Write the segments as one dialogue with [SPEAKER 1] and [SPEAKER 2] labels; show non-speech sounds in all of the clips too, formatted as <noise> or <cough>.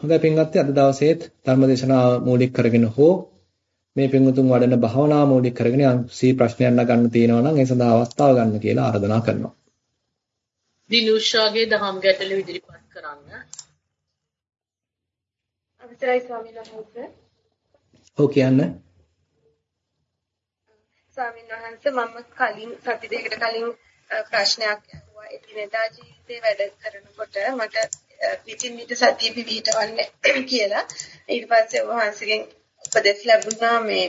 [SPEAKER 1] හොඳයි පින්වත්නි අද දවසේත් ධර්මදේශනාව මූලික කරගෙන හෝ මේ පින්වතුන් වඩන භාවනා මූලික කරගෙන යම් සී ප්‍රශ්නයක් නගන්න තියෙනවා නම් ඒ සඳහා අවස්ථාව ගන්න කියලා ආරාධනා කරනවා.
[SPEAKER 2] දිනුෂාගේ දහම් ගැටළු ඉදිරිපත් කරන්න.
[SPEAKER 3] අවසරයි ස්වාමීන් වහන්සේ.
[SPEAKER 1] ඔව් කියන්න.
[SPEAKER 3] ස්වාමීන් වහන්සේ මම කලින් සති දෙකකට කලින් ප්‍රශ්නයක් අහුවා. එදිනෙදා ජීවිතේ වැඩ කරනකොට මට පිටින් පිට සතිය පිහිටවන්නේ කියලා. ඊට පස්සේ වහන්සේගෙන් උපදෙස් ලැබුණා මේ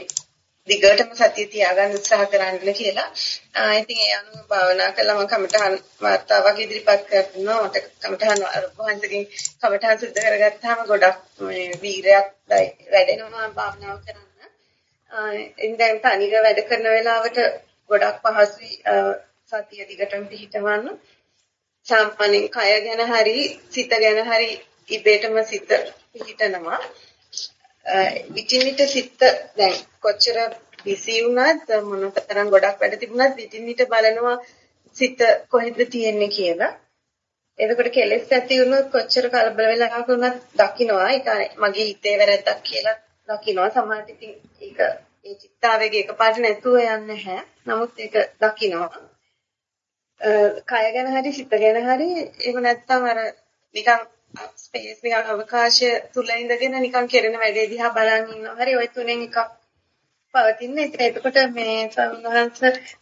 [SPEAKER 3] දිගටම සතිය තියාගන්න උත්සාහ කරන්න කියලා. ආ ඉතින් ඒ අනුව භාවනා කළා මම කමටහන් වාර්තාවක් ඉදිරිපත් කරනවා. මට කමටහන් වහන්සේගෙන් කමටහන් සුද්ධ කරගත්තාම ගොඩක් මේ වීරයක් වැඩෙනවා භාවනාව කරන්න. ආ ඉතින් තනිව වැඩ කරන වෙලාවට ගොඩක් පහසුයි සතිය දිගටම පිහිටවන්න. සාමාන්‍යයෙන් කය ගැන හරි සිත ගැන හරි ඉබේටම සිත පිහිටනවා. විචින් විට සිත දැන් කොච්චර බිසි වුණත් මොනතරම් ගොඩක් වැඩ තිබුණත් විචින් විට බලනවා සිත කොහෙද තියෙන්නේ කියලා. එතකොට කෙලෙස් ඇති වුණොත් කොච්චර කලබල වෙලා වුණත් දකින්නවා ඒක මගේ හිතේ වැරද්දක් කියලා දකින්නවා සමහරට ඉතින් ඒක ඒ චිත්තාවේග එකපාරට නැතුව යන්නේ නැහැ. නමුත් ඒක දකින්නවා. කය ගැන හරි සිත ගැන හරි ඒක නැත්තම් අර නිකන් ස්පේස් නිකන් අවකාශය තුල ඉඳගෙන නිකන් කෙරෙන වැඩේ දිහා බලන් ඉන්නවා. හරි ওই තුනෙන් එකක් පවතින්නේ. එතකොට මේ සම්හංශ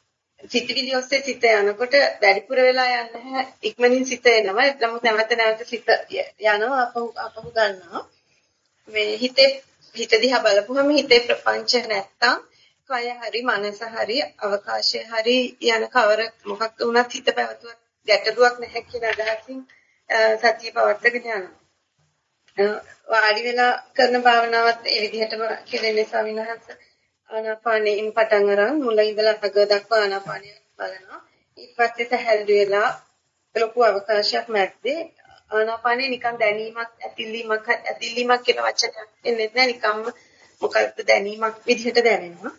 [SPEAKER 3] සිතවිලි ඔස්සේ සිත යනකොට වැඩිපුර වෙලා යන්නේ නැහැ. ඉක්මනින් සිත එනවා. නමුත් නැවත නැවත සිත යනවා අපහු අපහු ගන්නවා. මේ හිතේ හිත දිහා බලපුවම හිතේ ප්‍රපංච නැත්තම් කය හරි මනස හරි අවකාශය හරි යන කවර මොකක් වුණත් හිත පැවතුවත් ගැටලුවක් නැහැ කියන අදහසින් සතිය පවත්වාගෙන යනවා. වාඩි වෙලා කරන භාවනාවත් ඒ විදිහටම කෙරෙන්නේ ස්වාමීන් වහන්සේ. ආනාපානෙන් පටන් අරන් මුල ඉඳලා අග දක්වා ආනාපානය බලනවා. ඊට පස්සේ සැහැල්ලු වෙලා ලොකු අවකාශයක් මැද්දේ ආනාපානේ නිකන් දැනීමක් ඇතිලීමක් ඇතිලීමක් කියන වචනයක් එන්නේ නැහැ නිකම්ම මොකක්ද දැනීමක් විදිහට දැනෙනවා.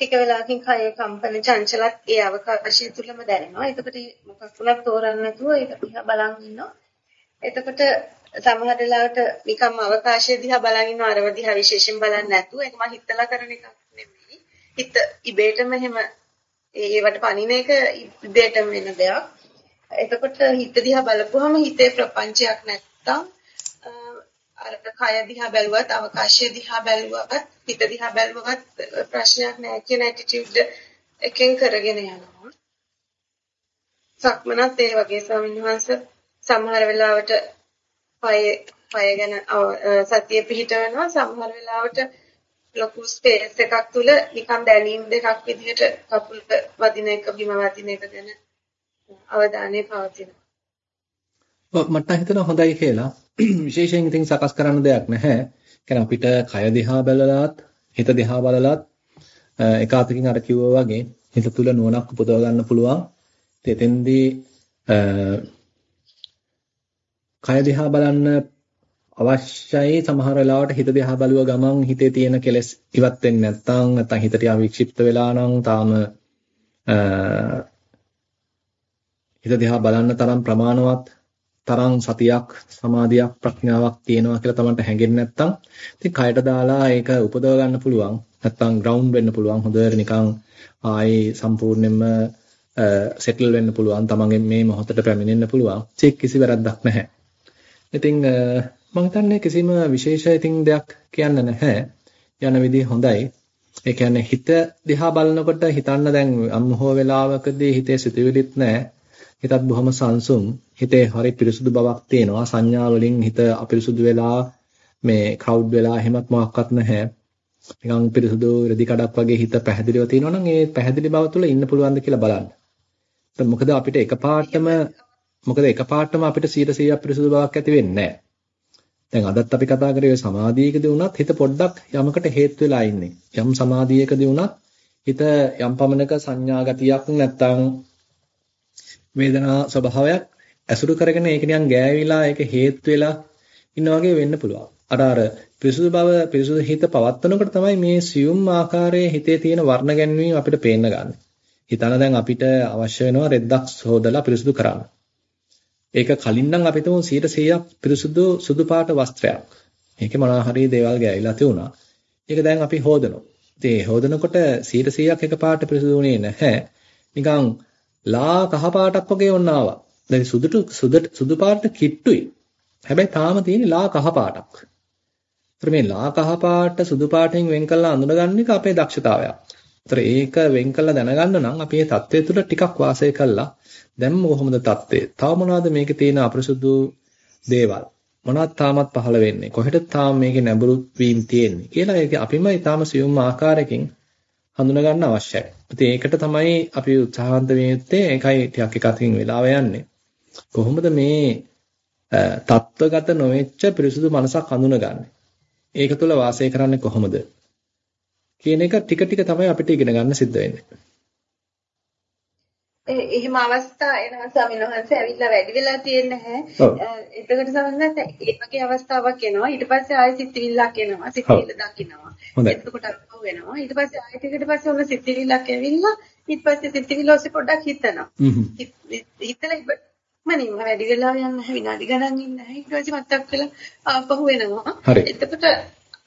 [SPEAKER 3] ටික වෙලාවකින් කයේ කම්පන චංචලත් ඒ අවකාශය තුලම දැනෙනවා. එතකොට මොකක් වුණත් තෝරන්න නැතුව ඒක දිහා බලන් ඉන්නවා. එතකොට සමහර වෙලාවට නිකම්ම අවකාශය දිහා බලන් ඉන්නවා අරව දිහා විශේෂයෙන් බලන්නේ නැතුව ඒක මම හිතලා කරන එකක් නෙමෙයි. හිත ඉබේටම එහෙම ඒවට පණින එක ඉබේටම වෙන දෙයක්. එතකොට හිත දිහා බලපුවම හිතේ ප්‍රපංචයක් නැත්තම් අර කය දිහා බැලුවත් අවකාශය දිහා බැලුවත් හිත දිහා බැලුවත් ප්‍රශ්නයක් නැහැ කියන ඇටිටියුඩ් එකෙන් කරගෙන යනවා. සක්මනත් ඒ වගේ ස්වාමීන් වහන්සේ සමහර වෙලාවට පය පය ගැන සතිය පිහිටවනවා සමහර වෙලාවට ලොකු ස්පේස් එකක් තුල නිකන් දැනීම් දෙකක් විදිහට කකුල වදින එක බිම වදින එක ගැන අවධානය පවතිනවා.
[SPEAKER 1] මට හිතෙනවා හොඳයි කියලා. <clears throat> විශේෂයෙන් ඉතින් සකස් කරන්න දෙයක් නැහැ. කියන්නේ අපිට කය දිහා බලලත් හිත දිහා බලලත් එක අතකින් අර කිව්වා වගේ හිත තුල නුවණක් උපදව ගන්න පුළුවන්. එතෙන්දී කය දිහා බලන්න අවශ්‍යයි සමහර වෙලාවට හිත දිහා බලුව ගමන් හිතේ තියෙන කෙලෙස් ඉවත් වෙන්නේ නැත්නම් නැත්නම් හිතට යා වික්ෂිප්ත වෙලා නම් තාම හිත දිහා බලන්න තරම් ප්‍රමාණවත් තරම් සතියක් සමාධියක් ප්‍රඥාවක් තියෙනවා කියලා තමන්ට හැඟෙන්නේ නැත්නම් ඉතින් කයට දාලා ඒක උපදව ගන්න පුළුවන්. නැත්නම් ග්‍රවුන්ඩ් වෙන්න පුළුවන්. හොඳට නිකන් ආයේ සම්පූර්ණයෙන්ම සෙටල් වෙන්න පුළුවන්. තමන්ගේ මේ මොහොතට පැමිණෙන්න පුළුවන්. ඒක කිසි වැරද්දක් නැහැ. ඉතින් මම හිතන්නේ කිසිම විශේෂ ඉතින් දෙයක් කියන්න නැහැ. යන විදිහ හොඳයි. ඒ කියන්නේ හිත දිහා බලනකොට හිතන්න දැන් අම්මෝ වෙලාවකදී හිතේ සිතුවිලිත් නැහැ. හිතත් බොහොම සංසුම් හිතේ හරි පිරිසුදු බවක් තියෙනවා සංඥා වලින් හිත අපිරිසුදු වෙලා මේ ක්‍රවුඩ් වෙලා එහෙමත් මොකක්වත් නැහැ නිකන් පිරිසුදු රෙදි කඩක් වගේ හිත පැහැදිලිව තියෙනවා නම් ඒ පැහැදිලි බව තුළ ඉන්න පුළුවන්ද කියලා බලන්න. මොකද අපිට එකපාරටම මොකද එකපාරටම අපිට 100% පිරිසුදු බවක් ඇති වෙන්නේ දැන් අදත් අපි කතා කරේ සමාධියකදී වුණත් හිත පොඩ්ඩක් යමකට හේතු වෙලා ඉන්නේ. යම් සමාධියකදී වුණත් හිත යම් පමණක සංඥා ගතියක් නැත්තම් වේදනා ස්වභාවයක් ඇසුරු කරගෙන ඒක නිකන් ගෑවිලා ඒක හේතු වෙලා ඉන්න වගේ වෙන්න පුළුවන්. අර අර පිරිසුදු බව පිරිසුදු හිත පවත්වනකොට තමයි මේ සියුම් ආකාරයේ හිතේ තියෙන වර්ණ ගැන්වීම අපිට පේන්න ගන්න. හිතන දැන් අපිට අවශ්‍ය වෙනවා රෙද්දක් හොදලා පිරිසුදු කරන්න. ඒක කලින් නම් අපි තුමු 100%ක් පිරිසුදු සුදු පාට වස්ත්‍රයක්. මේකේ මොනවා හරි දේවල් ගෑවිලා තියුණා. ඒක දැන් අපි හොදනවා. ඉතින් ඒ හොදනකොට 100%ක් එකපාරට පිරිසුදුුනේ නැහැ. නිකන් ලා කහ පාටක් වගේ වුණ ආවා. දැන් සුදුට සුදු පාට කිට්ටුයි. හැබැයි තාම තියෙන්නේ ලා කහ පාටක්. ඒතර මේ ලා කහ පාට සුදු පාටෙන් වෙන් කරලා අඳුනගන්න එක අපේ දක්ෂතාවයක්. ඒතර ඒක වෙන් කරලා දැනගන්න නම් අපි මේ தත්ත්වය තුළ ටිකක් වාසය කළා. දැන් කොහොමද தත්ත්වය? තව මොනවද මේකේ තියෙන අපරිසුදු දේවල්? මොනවද තාමත් පහළ වෙන්නේ? කොහෙටද තාම මේකේ නැඹුරු වීම තියෙන්නේ? කියලා ඒක අපිම ඊටාම සියුම් ආකාරයකින් හඳුනා ගන්න අවශ්‍යයි. ඉතින් ඒකට තමයි අපි උත්සාහන්ත වෙන්නේ. ඒකයි ටිකක් එක අතකින් වෙලාව යන්නේ. කොහොමද මේ තත්ත්වගත නොවෙච්ච පිරිසුදු මනසක් හඳුනගන්නේ? ඒක තුළ වාසය කරන්නේ කොහොමද? කියන එක ටික ටික තමයි අපිට ඉගෙන ගන්න සිද්ධ වෙන්නේ.
[SPEAKER 3] එහෙම අවස්ථා එනවා ස්වාමීන් වහන්සේ ඇවිල්ලා වැඩි වෙලා තියෙන්නේ නැහැ. එතකොට සමහරවිට ඒ වගේ අවස්ථාවක් එනවා. ඊට පස්සේ ආයෙ සිතිවිල්ලක් එනවා. සිතිවිල්ල දකින්නවා. එතකොට අරපහුව වෙනවා. ඊට පස්සේ ආයෙ ටිකට පස්සේ ඔන්න සිතිවිල්ලක් ඇවිල්ලා ඊට පස්සේ සිතිවිල්ල ඔස්සේ පොඩ්ඩක් හිතනවා. හිතලා මනින්ම වැඩි වෙලා යන්නේ නැහැ විනාඩි ගණන් ඉන්නේ නැහැ. ඊට පස්සේ මතක් වෙලා ආපහු වෙනවා. එතකොට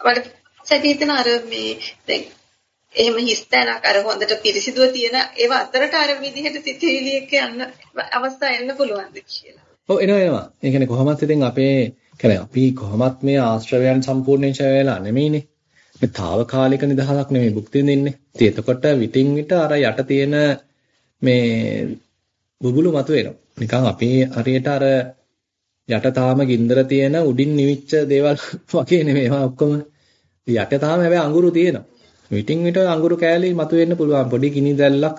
[SPEAKER 3] වල සැටිතන අර මේ දැන් එහෙම හිස්තැනක් අර හොඳට පිරිසිදුව තියෙන ඒව අතරට අර විදිහට සිතිවිලි එක්ක යන්න අවස්ථා එන්න පුළුවන්ද කියලා.
[SPEAKER 1] ඔව් එනවා එනවා. ඒ කියන්නේ කොහොමත් ඉතින් අපේ කියන්නේ අපි කොහොමත් මේ ආශ්‍රවයන් සම්පූර්ණයෙන් ඡය වෙලා නෙමෙයිනේ. මේ తాවකාලික නිදහසක් නෙමෙයි භුක්ති විඳින්නේ. ඉතින් එතකොට විටින් විට අර යට තියෙන මේ බුබුලු මතුවෙනවා. නිකන් අපි හරියට අර යට තාම ගින්දර තියෙන උඩින් නිවිච්ච දේවල් <laughs> වගේ නෙමෙයි. ඒවා ඔක්කොම යට තාම හැබැයි අඟුරු තියෙනවා. විටින් විට අඟුරු කෑලි මතුවෙන්න පුළුවන්. පොඩි කිනි දැල්ලක්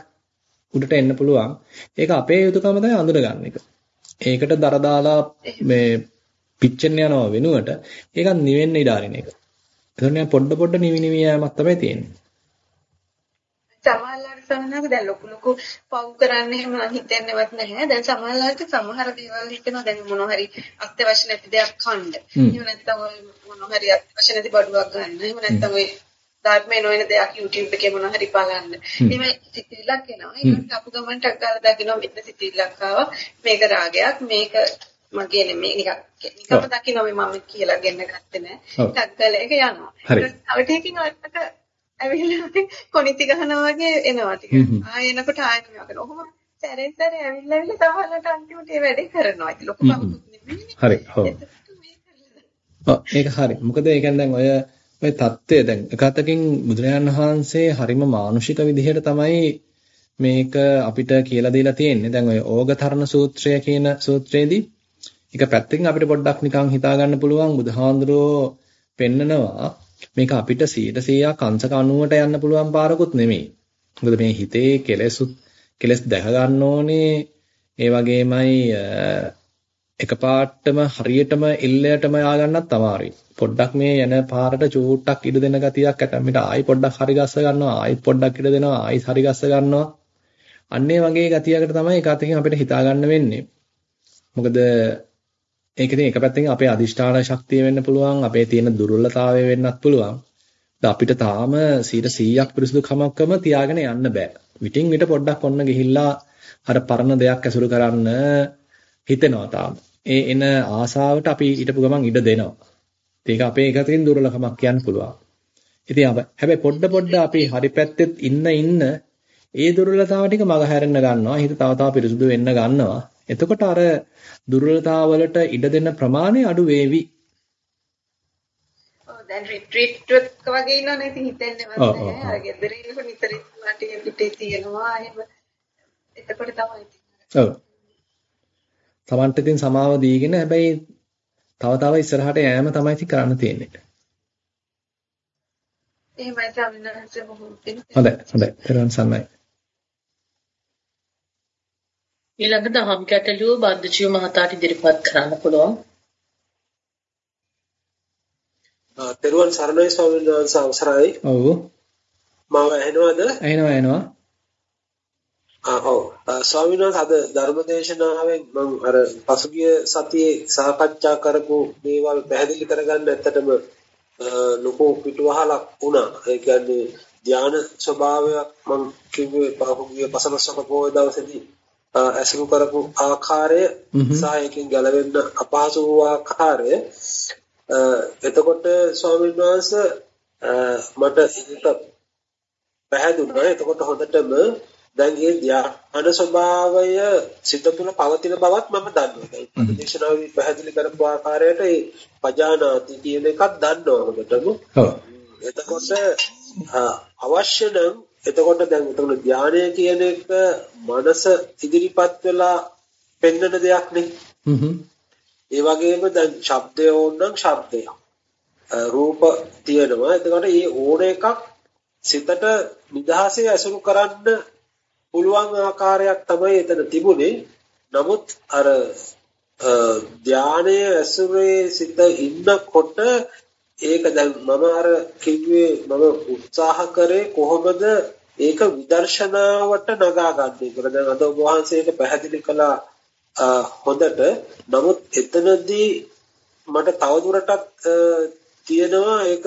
[SPEAKER 1] උඩට එන්න පුළුවන්. ඒක අපේ යුතුයකම තමයි අඳුරගන්න එක. ඒකට දර දාලා මේ පිච්චෙන්න යනවා වෙනුවට ඒකත් නිවෙන්න ඉඩ අරින එක. එතකොට පොඩ පොඩ නිවි නිවි යෑමක් තමයි තියෙන්නේ.
[SPEAKER 3] සමහරවිට දැන් ලොකු ලොකු පව් කරන්න එහෙම හිතෙන්නවත් නැහැ. දැන් සමහරවිට සමහර දේවල් හිතනවා දැන් මොනවා හරි අත්‍යවශ්‍ය නැති දෙයක් කන්න. එහෙම නැත්නම් මොනවා හරි අත්‍යවශ්‍ය නැති බඩුවක් ගන්න. එහෙම නැත්නම් ඔය ධර්මයේ නොවන දෙයක් YouTube එකේ මොනවා හරි බලන්න. එහෙම සිතිවිල්ලක් එනවා. ඒකට අපු ගමන්ට අකාල දකින්න මෙන්න සිතිවිල්ලක් ආවා. මේක රාගයක් මේක මගේ නෙමෙයි නිකන් නිකම්ම දකින්න මම කියලා ගෙන්න ගත්තේ නෑ. ටක් ගාලා ඒක යනවා. ඊට තව ටිකකින් අරකට ඇවිල්ලා කොනිති ගහනවා වගේ එනවා ටික. ආයෙ එනකොට ආයෙ මේක ඔහොම සැරෙන් සැරේ ඇවිල්ලා ඇවිල්ලා තමලට අන්තිමට ඒ වැඩේ කරනවා. ඒක ලොකු කමකුත් නෙමෙයි.
[SPEAKER 1] හරි. ඔව්. ඒක හරි. මොකද ඒ කියන්නේ දැන් ඔය ඔය தත්ත්වය දැන් එක අතකින් බුදුරජාණන් වහන්සේ හරිම මානුෂික විදිහට තමයි මේක අපිට කියලා දීලා තියෙන්නේ. දැන් ඔය ඕගතරණ සූත්‍රය කියන සූත්‍රයේදී එක පැත්තකින් අපිට පොඩ්ඩක් නිකන් හිතා ගන්න පුළුවන් බුදුහාඳුරෝ පෙන්නනවා මේක අපිට 100% කංශක 90ට යන්න පුළුවන් පාරකුත් නෙමෙයි. මොකද මේ හිතේ කෙලෙසුත් කෙලස් දැක ගන්න ඕනේ ඒ වගේමයි එකපාරටම හරියටම එල්ලයටම යා ගන්නත් අමාරුයි. පොඩ්ඩක් මේ යන පාරට චූට්ටක් ඉඩ දෙන ගතියක් ඇතැම්මිට ආයි පොඩ්ඩක් හරි ගස්ස ගන්නවා ආයිත් පොඩ්ඩක් ඉඩ දෙනවා ආයිත් හරි ගස්ස ගන්නවා අන්නේ වගේ ගතියකට තමයි එක අතකින් අපිට හිතා ගන්න වෙන්නේ මොකද ඒක ඉතින් එක පැත්තකින් අපේ අදිෂ්ඨාන ශක්තිය වෙන්න පුළුවන් අපේ තියෙන දුර්වලතාවය වෙන්නත් පුළුවන් අපිට තාම 100ක් පිරිසුදු කමක්කම තියාගෙන යන්න බෑ විටින් විට පොඩ්ඩක් ඔන්න ගිහිල්ලා අර පරණ දෙයක් ඇසුරු කරන්න හිතෙනවා තාම ඒ එන ආසාවට අපි ඊටපු ගමන් ඉඩ දෙනවා ඒක අපේ එකකින් දුර්වලකමක් කියන්න පුළුවන්. ඉතින් හැබැයි පොඩ පොඩ අපි හරි පැත්තෙත් ඉන්න ඉන්න ඒ දුර්වලතාව ටික මග හැරෙන්න ගන්නවා. හිත තව තව පිරිසුදු වෙන්න ගන්නවා. එතකොට අර දුර්වලතාව වලට ඉඩ දෙන්න ප්‍රමාණය අඩු වේවි.
[SPEAKER 3] ඔව් දැන් රිට්‍රීට් එක වගේ ඉන්නවනේ ඉතින් හිතෙන්නේ නැහැ. අර ගෙදර ඉන්නකොට නිතර ටික පිටේ තියෙනවා. එහෙම එතකොට තමයි.
[SPEAKER 1] ඔව්. Tamanට ඉතින් සමාව දීගෙන හැබැයි තව තව ඉස්සරහට යෑම තමයි ඉතින් කරන්න තියෙන්නේ.
[SPEAKER 3] එහෙමයි සම්මානස බොහොම
[SPEAKER 1] හොඳයි හොඳයි. ඊළඟ සම්මයි.
[SPEAKER 2] ඊළඟ දහම් ගැටලුව බද්දචිව මහතාට ඉදිරිපත් කරන්න පුළුවන්.
[SPEAKER 4] තෙරුවන් සරණයි ස්වාමීන් වහන්සේ අවසරයි.
[SPEAKER 1] ඔව්.
[SPEAKER 4] මාව ඇහෙනවද?
[SPEAKER 1] ඇහෙනවා ඇහෙනවා.
[SPEAKER 4] ආ ඔව් ස්වාමීන් වහන්සේ අද ධර්මදේශනාවෙන් මම අර පසුගිය සතියේ සාකච්ඡා කරපු දේවල් පැහැදිලි කරගන්න ඇත්තටම ලොකු පිටුවහලක් වුණා. ඒ කියන්නේ ධාන ස්වභාවයක් මම කිව්වේ පහුගිය පසළොස්වක පොය දවසේදී ඇසුරු කරපු ආකාරය සහ එකකින් ගැලවෙන්න අපහසු වූ ආකාරය එතකොට ස්වාමීන් වහන්සේ මට ඒක පැහැදුනා. එතකොට හොඳටම දැන් මේ ධ්‍යාන ස්වභාවය සිත තුළ පවතින බවත් මම දන්නවා. දැන් ප්‍රදේශනාවේ පැහැදිලි කරපු ආකාරයට ඒ පජානාති කියන එකක් දන්නවා හොඳටම. එතකොට අවශ්‍ය නම් එතකොට දැන් උතන ධානය කියන එක මනස ඉදිරිපත් වෙලා පෙන්වන දෙයක් නේ.
[SPEAKER 1] හ්ම්
[SPEAKER 4] ඒ වගේම දැන් ශබ්දය ඕනනම් ශබ්දය. රූප තියෙනවා. එතකොට මේ ඕන එකක් සිතට නිදහසේ ඇසුරු කරන්න පුළුවන් ආකාරයක් තමයි එතන තිබුණේ. නමුත් අර ධානයේ ඇසුරේ සිත ඉන්නකොට ඒක දැන් මම අර කිව්වේ මම උත්සාහ කරේ කොහොමද ඒක විදර්ශනාවට නගා ගන්න කියලා. දැන් අද ඔබ වහන්සේට පැහැදිලි කළා හොඳට. නමුත් එතනදී මට තවදුරටත් තියෙනවා ඒක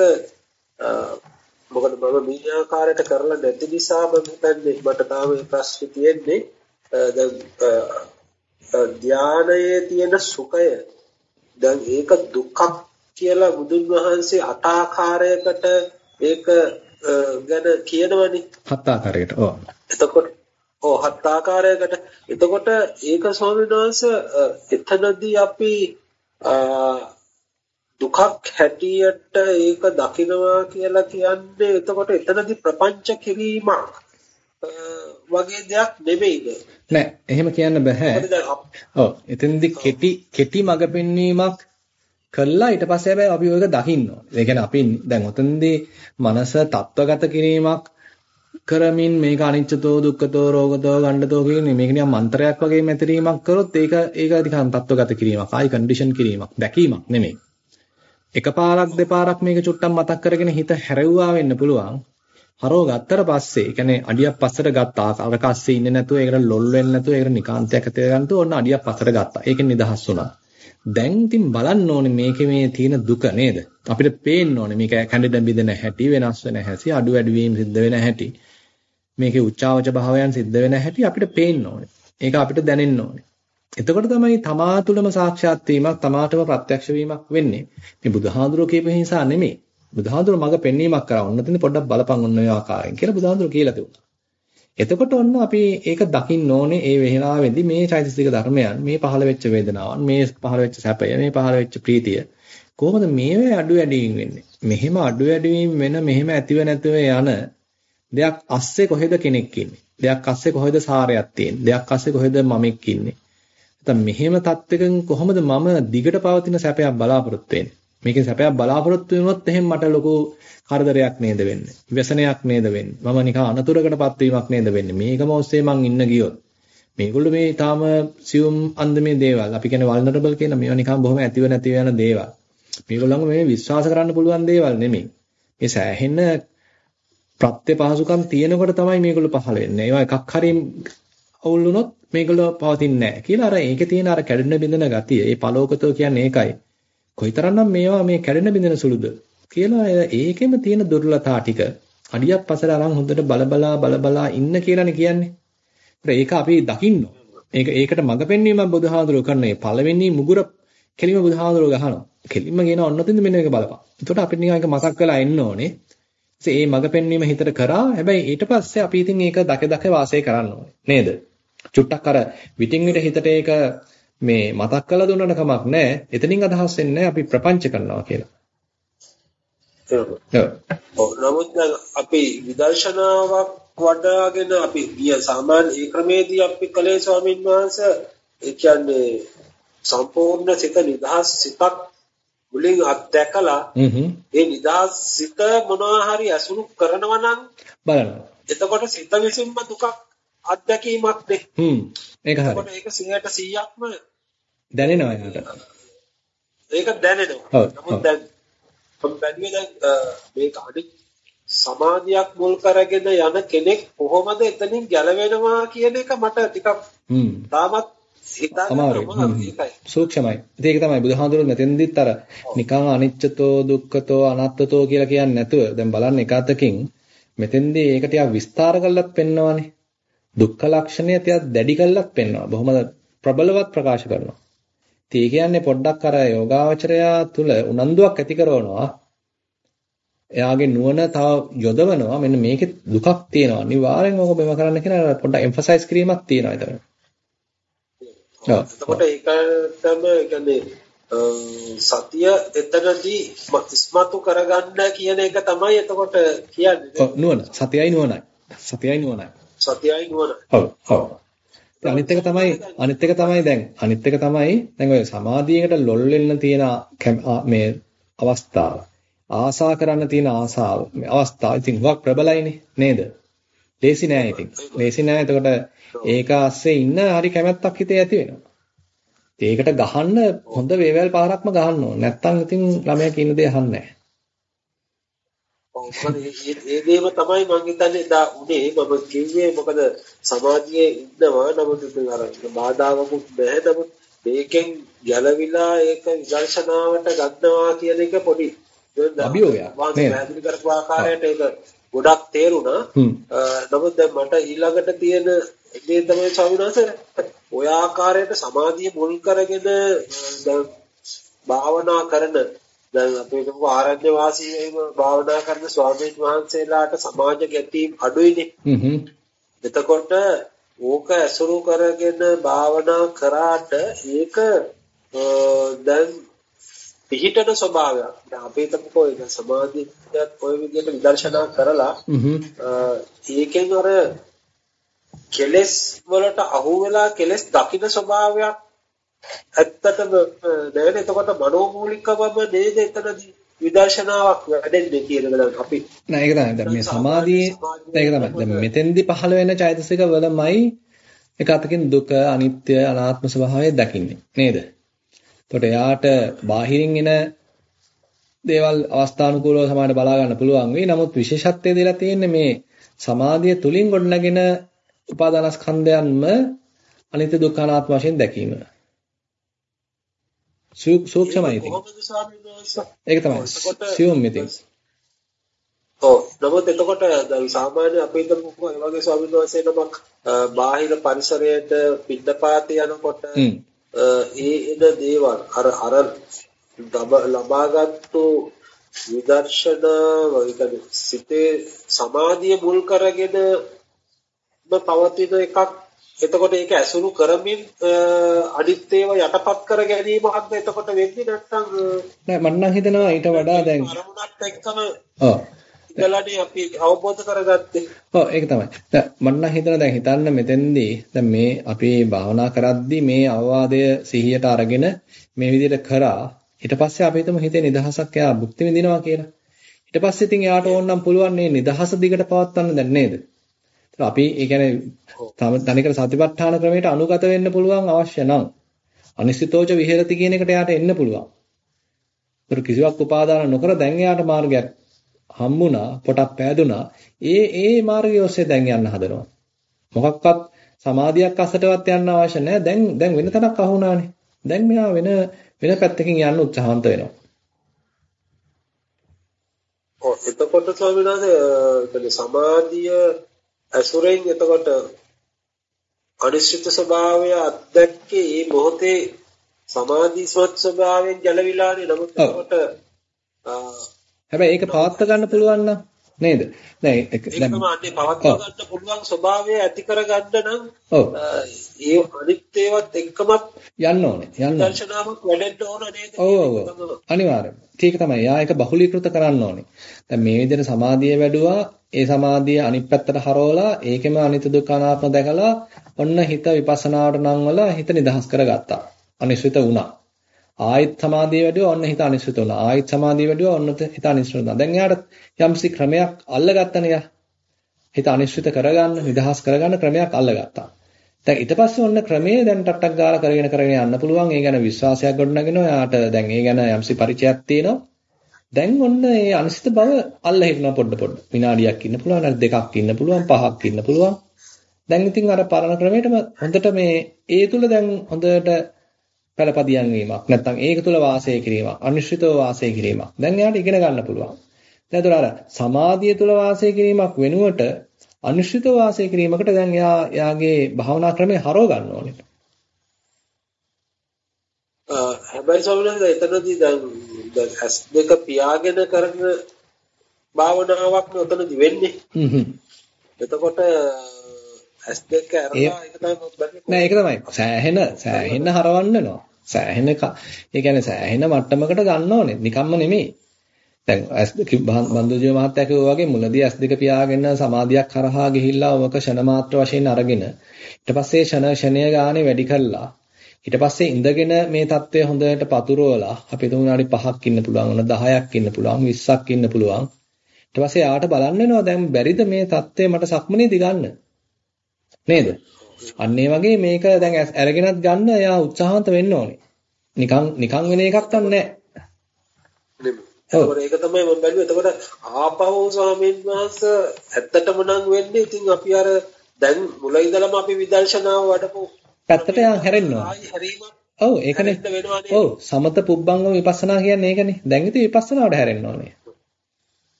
[SPEAKER 4] මොකද මම මේ ආකාරයට කරලා නැති නිසා මම හිතන්නේ මට තාම මේ ප්‍රශ්නේ තියෙන්නේ දැන් ධානයේ තියෙන සුඛය දැන් ඒක දුක්ඛ කියලා බුදුන් වහන්සේ අට ආකාරයකට ඒක ගැන කියනවනේ.
[SPEAKER 1] හත් ආකාරයකට ඔව්.
[SPEAKER 4] එතකොට ඔව් හත් ආකාරයකට. එතකොට ඒක ස්වාමීන් වහන්සේ එතනදී අපි දුකක් හැටියට ඒක දකිනවා කියලා කියන්නේ එතකොට එතනදී ප්‍රපංච කිරීමක් වගේ දෙයක් නෙමෙයිද?
[SPEAKER 1] නෑ එහෙම කියන්න බෑ. ඔව් එතෙන්දී කෙටි කෙටි මඟ පෙන්වීමක් කළා ඊට පස්සේ හැබැයි අපි ඔයක දකින්න ඕනේ. ඒ කියන්නේ අපි දැන් ඔතනදී මනස තත්වගත කිරීමක් කරමින් මේක අනිච්චතෝ දුක්ඛතෝ රෝගතෝ ගණ්ඩතෝ කියන්නේ මේක නිකන් මන්ත්‍රයක් වගේ මෙතරීමක් කරොත් ඒක ඒක නිකන් තත්වගත කිරීමක් ආයි කන්ඩිෂන් කිරීමක් දැකීමක් නෙමෙයි. එකපාරක් දෙපාරක් මේක චුට්ටක් මතක් කරගෙන හිත හැරෙව්වා වෙන්න පුළුවන්. හරව ගත්තට පස්සේ, ඒ කියන්නේ අඩියක් පස්සට ගත්තා. අර කස්සේ ඉන්නේ නැතුව ඒකට ලොල් වෙන්නේ නැතුව ඒකට නිකාන්තයක් ඇති කරගන්නතු ඔන්න අඩියක් පස්සට ගත්තා. ඒකෙන් නිදහස් වුණා. දැන් ඉතින් බලන්න ඕනේ මේකේ මේ තියෙන දුක නේද? අපිට පේන්න ඕනේ මේක කැඩෙන බිඳෙන හැටි, වෙනස් වෙන හැටි, අඩු වැඩි වීම සිද්ධ වෙන හැටි. මේකේ උච්චාවච භාවයන් සිද්ධ වෙන හැටි අපිට පේන්න ඕනේ. ඒක අපිට දැනෙන්න ඕනේ. එතකොට තමයි තමා තුළම සාක්ෂාත් වීමක් තමාටම ප්‍රත්‍යක්ෂ වීමක් වෙන්නේ. මේ බුදුහාඳුරෝ කියපු නිසා නෙමෙයි. බුදුහාඳුරෝ මඟ පෙන්වීමක් කරා. ඔන්න තින් පොඩ්ඩක් බලපන් ඔන්න ඔය ආකාරයෙන් කියලා බුදුහාඳුරෝ කියලා තිබුණා. එතකොට ඔන්න අපි ඒක දකින්න ඕනේ ඒ වෙලාවේදී මේ චෛතසික ධර්මයන් මේ පහළ වෙච්ච වේදනාවන් මේ පහළ වෙච්ච සැපය මේ පහළ වෙච්ච ප්‍රීතිය කොහොමද මේවේ අඩු වැඩිවීම වෙන්නේ? මෙහෙම අඩු වැඩිවීම වෙන මෙහෙම ඇතිව නැතිව යන දෙයක් අස්සේ කොහෙද කෙනෙක් ඉන්නේ? දෙයක් අස්සේ කොහෙද සාරයක් තියෙන්නේ? දෙයක් අස්සේ කොහෙද මමෙක් ඉන්නේ? නැත්නම් මෙහෙම තත්වයකින් කොහොමද මම දිගට පවතින සැපයක් බලාපොරොත්තු වෙන්නේ? මේකෙන් සැපයක් බලාපොරොත්තු වෙනොත් එහෙනම් මට ලොකු කරදරයක් නේද වෙන්නේ. ව්‍යසනයක් නේද වෙන්නේ. මම නිකන් අනතුරකටපත් වීමක් නේද වෙන්නේ. මේකම ඔස්සේ මං ඉන්න ගියොත්. මේගොල්ලෝ මේ තාම සියුම් අන්දමේ දේවල්. අපි කියන්නේ වල්නරබල් කියන මේවා නිකන් බොහොම ඇතිව නැතිව යන දේවල්. මේගොල්ලන්ගේ මේ විශ්වාස කරන්න පුළුවන් දේවල් නෙමෙයි. මේ සෑහෙන ප්‍රත්‍ය පහසුකම් තියෙනකොට තමයි මේගොල්ලෝ පහළ වෙන්නේ. ඒවා එකක් හරි අවුල් වුණොත් මේගොල්ලෝ පවතින්නේ නැහැ කියලා අර ඒකේ තියෙන අර කැඩෙන බිඳෙන ගතිය. ඒ පලෝකතෝ කියන්නේ ඒකයි. කොයිතරම්නම් මේවා මේ කැඩෙන බිඳෙන සුළුද කියලා ඒකෙම තියෙන දුර්ලතා ටික අඩියක් පසට අරන් හොඳට බලබලා බලබලා ඉන්න කියලානේ කියන්නේ. ඒක අපි දකින්න ඒක ඒකට මඟ පෙන්වීම බුදුහාඳුරෝ කරන මේ පළවෙනි මුගුර කෙලිම බුදුහාඳුරෝ ගහනවා. කෙලින්ම කියන ඔන්නතින්ද මෙන්න මේක බලපන්. එතකොට අපිට නිකන් ඒක මතක් වෙලා එන්න ඕනේ. ඒ මඟ පෙන්වීම හිතට කරා. හැබැයි ඊට පස්සේ අපි ඉතින් ඒක දක දක වාසය කරන්න ඕනේ. නේද? චුට්ටක් අර විටින් විට හිතට ඒක මේ මතක් කරලා දුන්නට කමක් නැහැ. එතනින් අදහස් වෙන්නේ අපි ප්‍රපංච කරනවා කියලා.
[SPEAKER 4] නමුත් අපි විදර්ශනාවක් වඩාගෙන අපි ගිය සාමාන්‍ය ඒ ක්‍රමේදී අපි කලේ ස්වාමීන් වහන්සේ ඒ කියන්නේ සම්පූර්ණ සිත නිදහස් සිතක් මුලින් අත්දැකලා ඒ නිදහස් සිත මොනවා හරි අසුරු කරනවා නම්
[SPEAKER 1] බලන්න.
[SPEAKER 4] එතකොට සිත විසින්ම දුකක් අත්දැකීමක් නේ.
[SPEAKER 1] ඒක හරි.
[SPEAKER 4] ඒක 100ට 100ක්ම
[SPEAKER 1] දැනෙනවා එයාට.
[SPEAKER 4] ඒක දැනෙනවා. නමුත් දැන් බැලුවේ දැන් මේක අනිත් සමාධියක් මුල් කරගෙන යන කෙනෙක් කොහොමද එතනින් ගැලවෙනවා කියන එක මට ටිකක් තාමත්
[SPEAKER 1] හිතන්න සූක්ෂමයි. ඒක තමයි බුදුහාඳුරුවෝ මෙතෙන්දිත් අර නිකං අනිච්චතෝ දුක්ඛතෝ අනාත්තතෝ කියලා කියන්නේ නැතුව දැන් බලන්න එක අතකින් මෙතෙන්දී ඒක ටිකක් විස්තර කරලත් පෙන්නවනේ. දුක්ඛ ලක්ෂණය ටිකක් දැඩි කරලත් පෙන්වනවා. බොහොම ප්‍රබලවත් ප්‍රකාශ කරනවා. ඒ කියන්නේ පොඩ්ඩක් අර යෝගාවචරයා තුල උනන්දුවක් ඇති කරනවා. එයාගේ නුවණ තව යොදවනවා මෙන්න මේකේ දුකක් තියෙනවා. අනිවාර්යෙන් ඕක මෙව කරන්න කියලා පොඩ්ඩක් එම්ෆසයිස් කිරීමක් තියෙනවා එතන.
[SPEAKER 4] එතකොට ඒකටම කියන්නේ සතිය එතනදී ඉස්මතු කරගන්න කියන එක තමයි එතකොට කියන්නේ.
[SPEAKER 1] නුවණ සතියයි නුවණයි. සතියයි නුවණයි.
[SPEAKER 4] සතියයි නුවණ.
[SPEAKER 1] ඔව් ඔව්. අනිත් එක තමයි අනිත් එක තමයි දැන් අනිත් එක තමයි දැන් ඔය සමාධියකට ලොල් වෙන්න තියෙන මේ අවස්ථාව ආසා කරන්න තියෙන ආසාව මේ අවස්ථාව ඉතින් වක් ප්‍රබලයිනේ නේද? ලේසි නෑ ඉතින්. ලේසි නෑ එතකොට ඒක ASCII ඉන්න හරි කැමැත්තක් හිතේ ඇති වෙනවා. ඒකට ගහන්න හොඳ වේවැල් පාරක්ම ගහන්න ඕන. නැත්තම් ඉතින් ළමයා කියන දේ අහන්නේ නැහැ.
[SPEAKER 4] ඔව්. ඒ දේම තමයි මම හිතන්නේ දා උනේ. මම කිව්වේ මොකද සමාජයේ ඉන්නවා. නමුත් ඉතින් අර බාධාවකුත් නැහැ. නමුත් මේකෙන් ගැලවිලා ඒක විදර්ශනාවට ගන්නවා කියන එක පොඩි
[SPEAKER 1] අභියෝගයක්.
[SPEAKER 4] නේද? පැහැදිලි කරපු ආකාරයට ඒක ගොඩක් තේරුණා. නමුත් දැන් මට ඊළඟට තියෙන දේ තමයි ස්වාමීන් වහන්සේ ඔය ආකාරයට සමාධිය මුල් කරගෙන භාවනා කරන දැන් අපි හිතමු ආරණ්‍ය වාසී වෙම භාවනා කරන ස්වාමීන් වහන්සේලාට සමාජ ගැටීම් අඩුයිනේ.
[SPEAKER 1] හ්ම්
[SPEAKER 4] එතකොට ඕක ඇසුරු කරගෙන භාවනා කරාට ඒක දැන් පිහිටන ස්වභාවයක්. දැන් අපි හිතමුකෝ ඒක සමාධියත් ඔය විදිහට විදර්ශනා කරලා ඒකෙන් අර කෙලස් වලට අහු වෙලා කෙලස් දකින්න ස්වභාවයක් ඇත්තටම නේද? එතකොට මනෝමූලිකවම නේද එතනදී විදර්ශනාවක් වැඩෙන්නේ කියන එක දැන් අපි
[SPEAKER 1] නෑ ඒක තමයි දැන් මේ සමාධියේ ඒක තමයි දැන් මෙතෙන්දි පහළ වෙන චෛතසික වලමයි එක අතකින් දුක අනිත්‍ය අනාත්ම ස්වභාවය දකින්නේ නේද? එතකොට එයාට බාහිරින් එන දේවල් අවස්ථානුකූලව සමානට බලා ගන්න පුළුවන් වෙයි. නමුත් විශේෂත්වය දෙලා තියෙන්නේ මේ සමාධිය තුලින් ගොඩනගෙන උපාදානස්කන්ධයන්ම අනිත්‍ය දුක්ඛ අනාත්ම වශයෙන් දැකීම. සූක්ෂමයි ඉතින්. ඒක තමයි. සියුම් ඉතින්.
[SPEAKER 4] ඔව් නමුත් එතකොට දැන් සාමාන්‍ය අපේ හිතමුකෝ ඒ වගේ ස්වාමීන් වහන්සේ නමක් බාහිර පරිසරයට පිටපාත යනකොට ඒ එන දේවල් අර අර ලබාගත්තු විදර්ශනා වගේ සිතේ සමාධිය මුල් කරගෙන පවතින එකක් එතකොට ඒක ඇසුරු කරමින් අනිත් ඒවා යටපත් කර ගැනීමක්ද එතකොට වෙන්නේ නැත්නම්
[SPEAKER 1] නෑ මම නම් හිතනවා ඊට වඩා දැන්
[SPEAKER 4] අරමුණත් එක්කම
[SPEAKER 1] ඔව්.
[SPEAKER 4] ඉඳලානේ අපි අවබෝධ කරගත්තේ.
[SPEAKER 1] ඔව් ඒක තමයි. දැන් මම නම් හිතනවා දැන් හිතන්න මෙතෙන්දී දැන් මේ අපි භාවනා කරද්දී මේ අවවාදය සිහියට අරගෙන මේ විදිහට කරා ඊට පස්සේ අපි හිතමු හිතේ නිදහසක් එයා භුක්ති විඳිනවා කියලා. ඊට පස්සේ ඉතින් එයාට ඕන නම් පුළුවන් මේ නිදහස දිගට පවත්වන්න දැන් නේද අපි ඒ කියන්නේ තනිකර සතිපට්ඨාන ක්‍රමයට අනුගත වෙන්න පුළුවන් අවශ්‍ය නම් අනිශ්චිතෝච විහෙරති කියන එකට යාට එන්න පුළුවන්. ඒතර කිසිවක් උපාදාන නොකර දැන් යාට මාර්ගයක් හම්බුණා, පොටක් පෑදුනා. ඒ ඒ මාර්ගය ඔස්සේ දැන් යන්න හදනවා. මොකක්වත් සමාධියක් අසටවත් යන්න අවශ්‍ය නැහැ. දැන් දැන් වෙන තැනක් අහුණානේ. දැන් මෙයා වෙන වෙන පැත්තකින් යන්න උත්සාහන්ත වෙනවා.
[SPEAKER 4] ඔව් එතකොට ස්වාමීන් වහන්සේ සමාධිය අසුරෙන් එතකොට අනිශ්චිත ස්වභාවය අත්දැක්කේ මේ මොහොතේ සමාධිස්වත් ස්වභාවයෙන් ගැලවිලානේ. නමුත් එතකොට
[SPEAKER 1] හැබැයි ඒක පවත්ව ගන්න පුළුවන් නම් නේද? දැන්
[SPEAKER 4] ඒක තමයි පවත්ව ගන්න පුළුවන් ස්වභාවය ඇති කරගන්න නම් ඒ අනිත් ඒවත් එක්කමත්
[SPEAKER 1] යන්න ඕනේ. යන්න.
[SPEAKER 4] දර්ශනාවක් වැඩෙන්න ඕන නේද?
[SPEAKER 1] ඔව් ඔව්. අනිවාර්යයෙන්. ඒක තමයි. යා ඒක බහුලීකృత කරන්න ඕනේ. දැන් මේ විදිහට සමාධිය වැඩුවා ඒ සමාධිය අනිත් පැත්තට හරවලා ඒකෙම අනිත්‍ය දුක්ඛ අනාත්ම දැකලා ඔන්න හිත විපස්සනාවට නංවල හිත නිදහස් කරගත්තා. අනිශ්චිත වුණා. ආයිත් සමාධිය වැඩිව ඔන්න හිත අනිශ්චිත වුණා. ආයිත් සමාධිය වැඩිව ඔන්න හිත අනිශ්චිත වුණා. දැන් එයාට යම්සි ක්‍රමයක් අල්ලගත්තනේ යා. හිත අනිශ්චිත කරගන්න, නිදහස් කරගන්න ක්‍රමයක් අල්ලගත්තා. දැන් ඊට පස්සේ ඔන්න ක්‍රමයේ දැන් ටට්ටක් ගාලා කරගෙන කරගෙන යන්න පුළුවන්. ඒ ගැන විශ්වාසයක් ගොඩනගෙනවා. එයාට දැන් ඒ ගැන යම්සි පරිචයක් තියෙනවා. දැන් ඔන්න මේ අනිශ්චිත බව අල්ල හිටනවා පොඩ පොඩ. විනාඩියක් ඉන්න පුළුවන්, නැත්නම් දෙකක් ඉන්න පුළුවන්, පහක් ඉන්න පුළුවන්. දැන් ඉතින් අර පරණ ක්‍රමයටම හොඳට මේ ඒ තුල දැන් හොඳට පළපදියම් වීමක් නැත්නම් ඒක තුල වාසය කිරීමක් අනිශ්චිතව වාසය කිරීමක් දැන් එයාට ඉගෙන ගන්න පුළුවන් දැන් ඒතර අර සමාධිය තුල වාසය කිරීමක් වෙනුවට අනිශ්චිතව වාසය කිරීමකට දැන් එයා එයාගේ භාවනා ක්‍රමය හරව ගන්න ඕනේ
[SPEAKER 4] හැබැයි වහන්සේ එතනදී දැන් ඇස් දෙක පියාගෙන කරන භාවනාවක් නේ ඔතනදී වෙන්නේ.
[SPEAKER 1] හ්ම්.
[SPEAKER 4] එතකොට ඇස් දෙක අරලා ඒක තමයි.
[SPEAKER 1] සෑහෙන සෑහෙන හරවන්න වෙනවා. සෑහෙන ඒ කියන්නේ සෑහෙන මට්ටමකට ගන්න ඕනේ. නිකම්ම නෙමෙයි. දැන් ඇස් දෙක බන්දුජීව මහත්තයා කිව්වා වගේ මුලදී ඇස් දෙක පියාගෙන සමාධියක් කරහා ගිහිල්ලා ඔක ෂණ මාත්‍ර වශයෙන් අරගෙන ඊට පස්සේ ෂණ ෂණය ගානේ වැඩි කළා. ඊට පස්සේ ඉඳගෙන මේ தත්ත්වය හොඳට පතුරවලා අපි තුන් විනාඩි 5ක් ඉන්න පුළුවන් වුණ 10ක් ඉන්න පුළුවන් 20ක් ඉන්න පුළුවන්. ඊට පස්සේ ආට බලන්න වෙනවා දැන් බැරිද මේ தත්ත්වය මට සක්මනේදී ගන්න නේද? අන්න ඒ වගේ මේක දැන් අරගෙනත් ගන්න එයා උත්සාහන්ත වෙන්න ඕනේ නිකන් නිකන් වෙන එකක් තන්නේ
[SPEAKER 4] නැහැ ඒක තමයි මම බැලුවේ. එතකොට ආපහු ස්වාමීන් වහන්සේ ඇත්තටම නම් වෙන්නේ ඉතින් අපි අර දැන් මුල ඉඳලම අපි විදර්ශනාව වඩපු
[SPEAKER 1] පැත්තට යන් හැරෙන්නවා. ඔව් ඒකනේ. ඔව් සමත පුබ්බංගම විපස්සනා කියන්නේ ඒකනේ. දැන් ඉතින් විපස්සනාවට හැරෙන්න ඕනේ.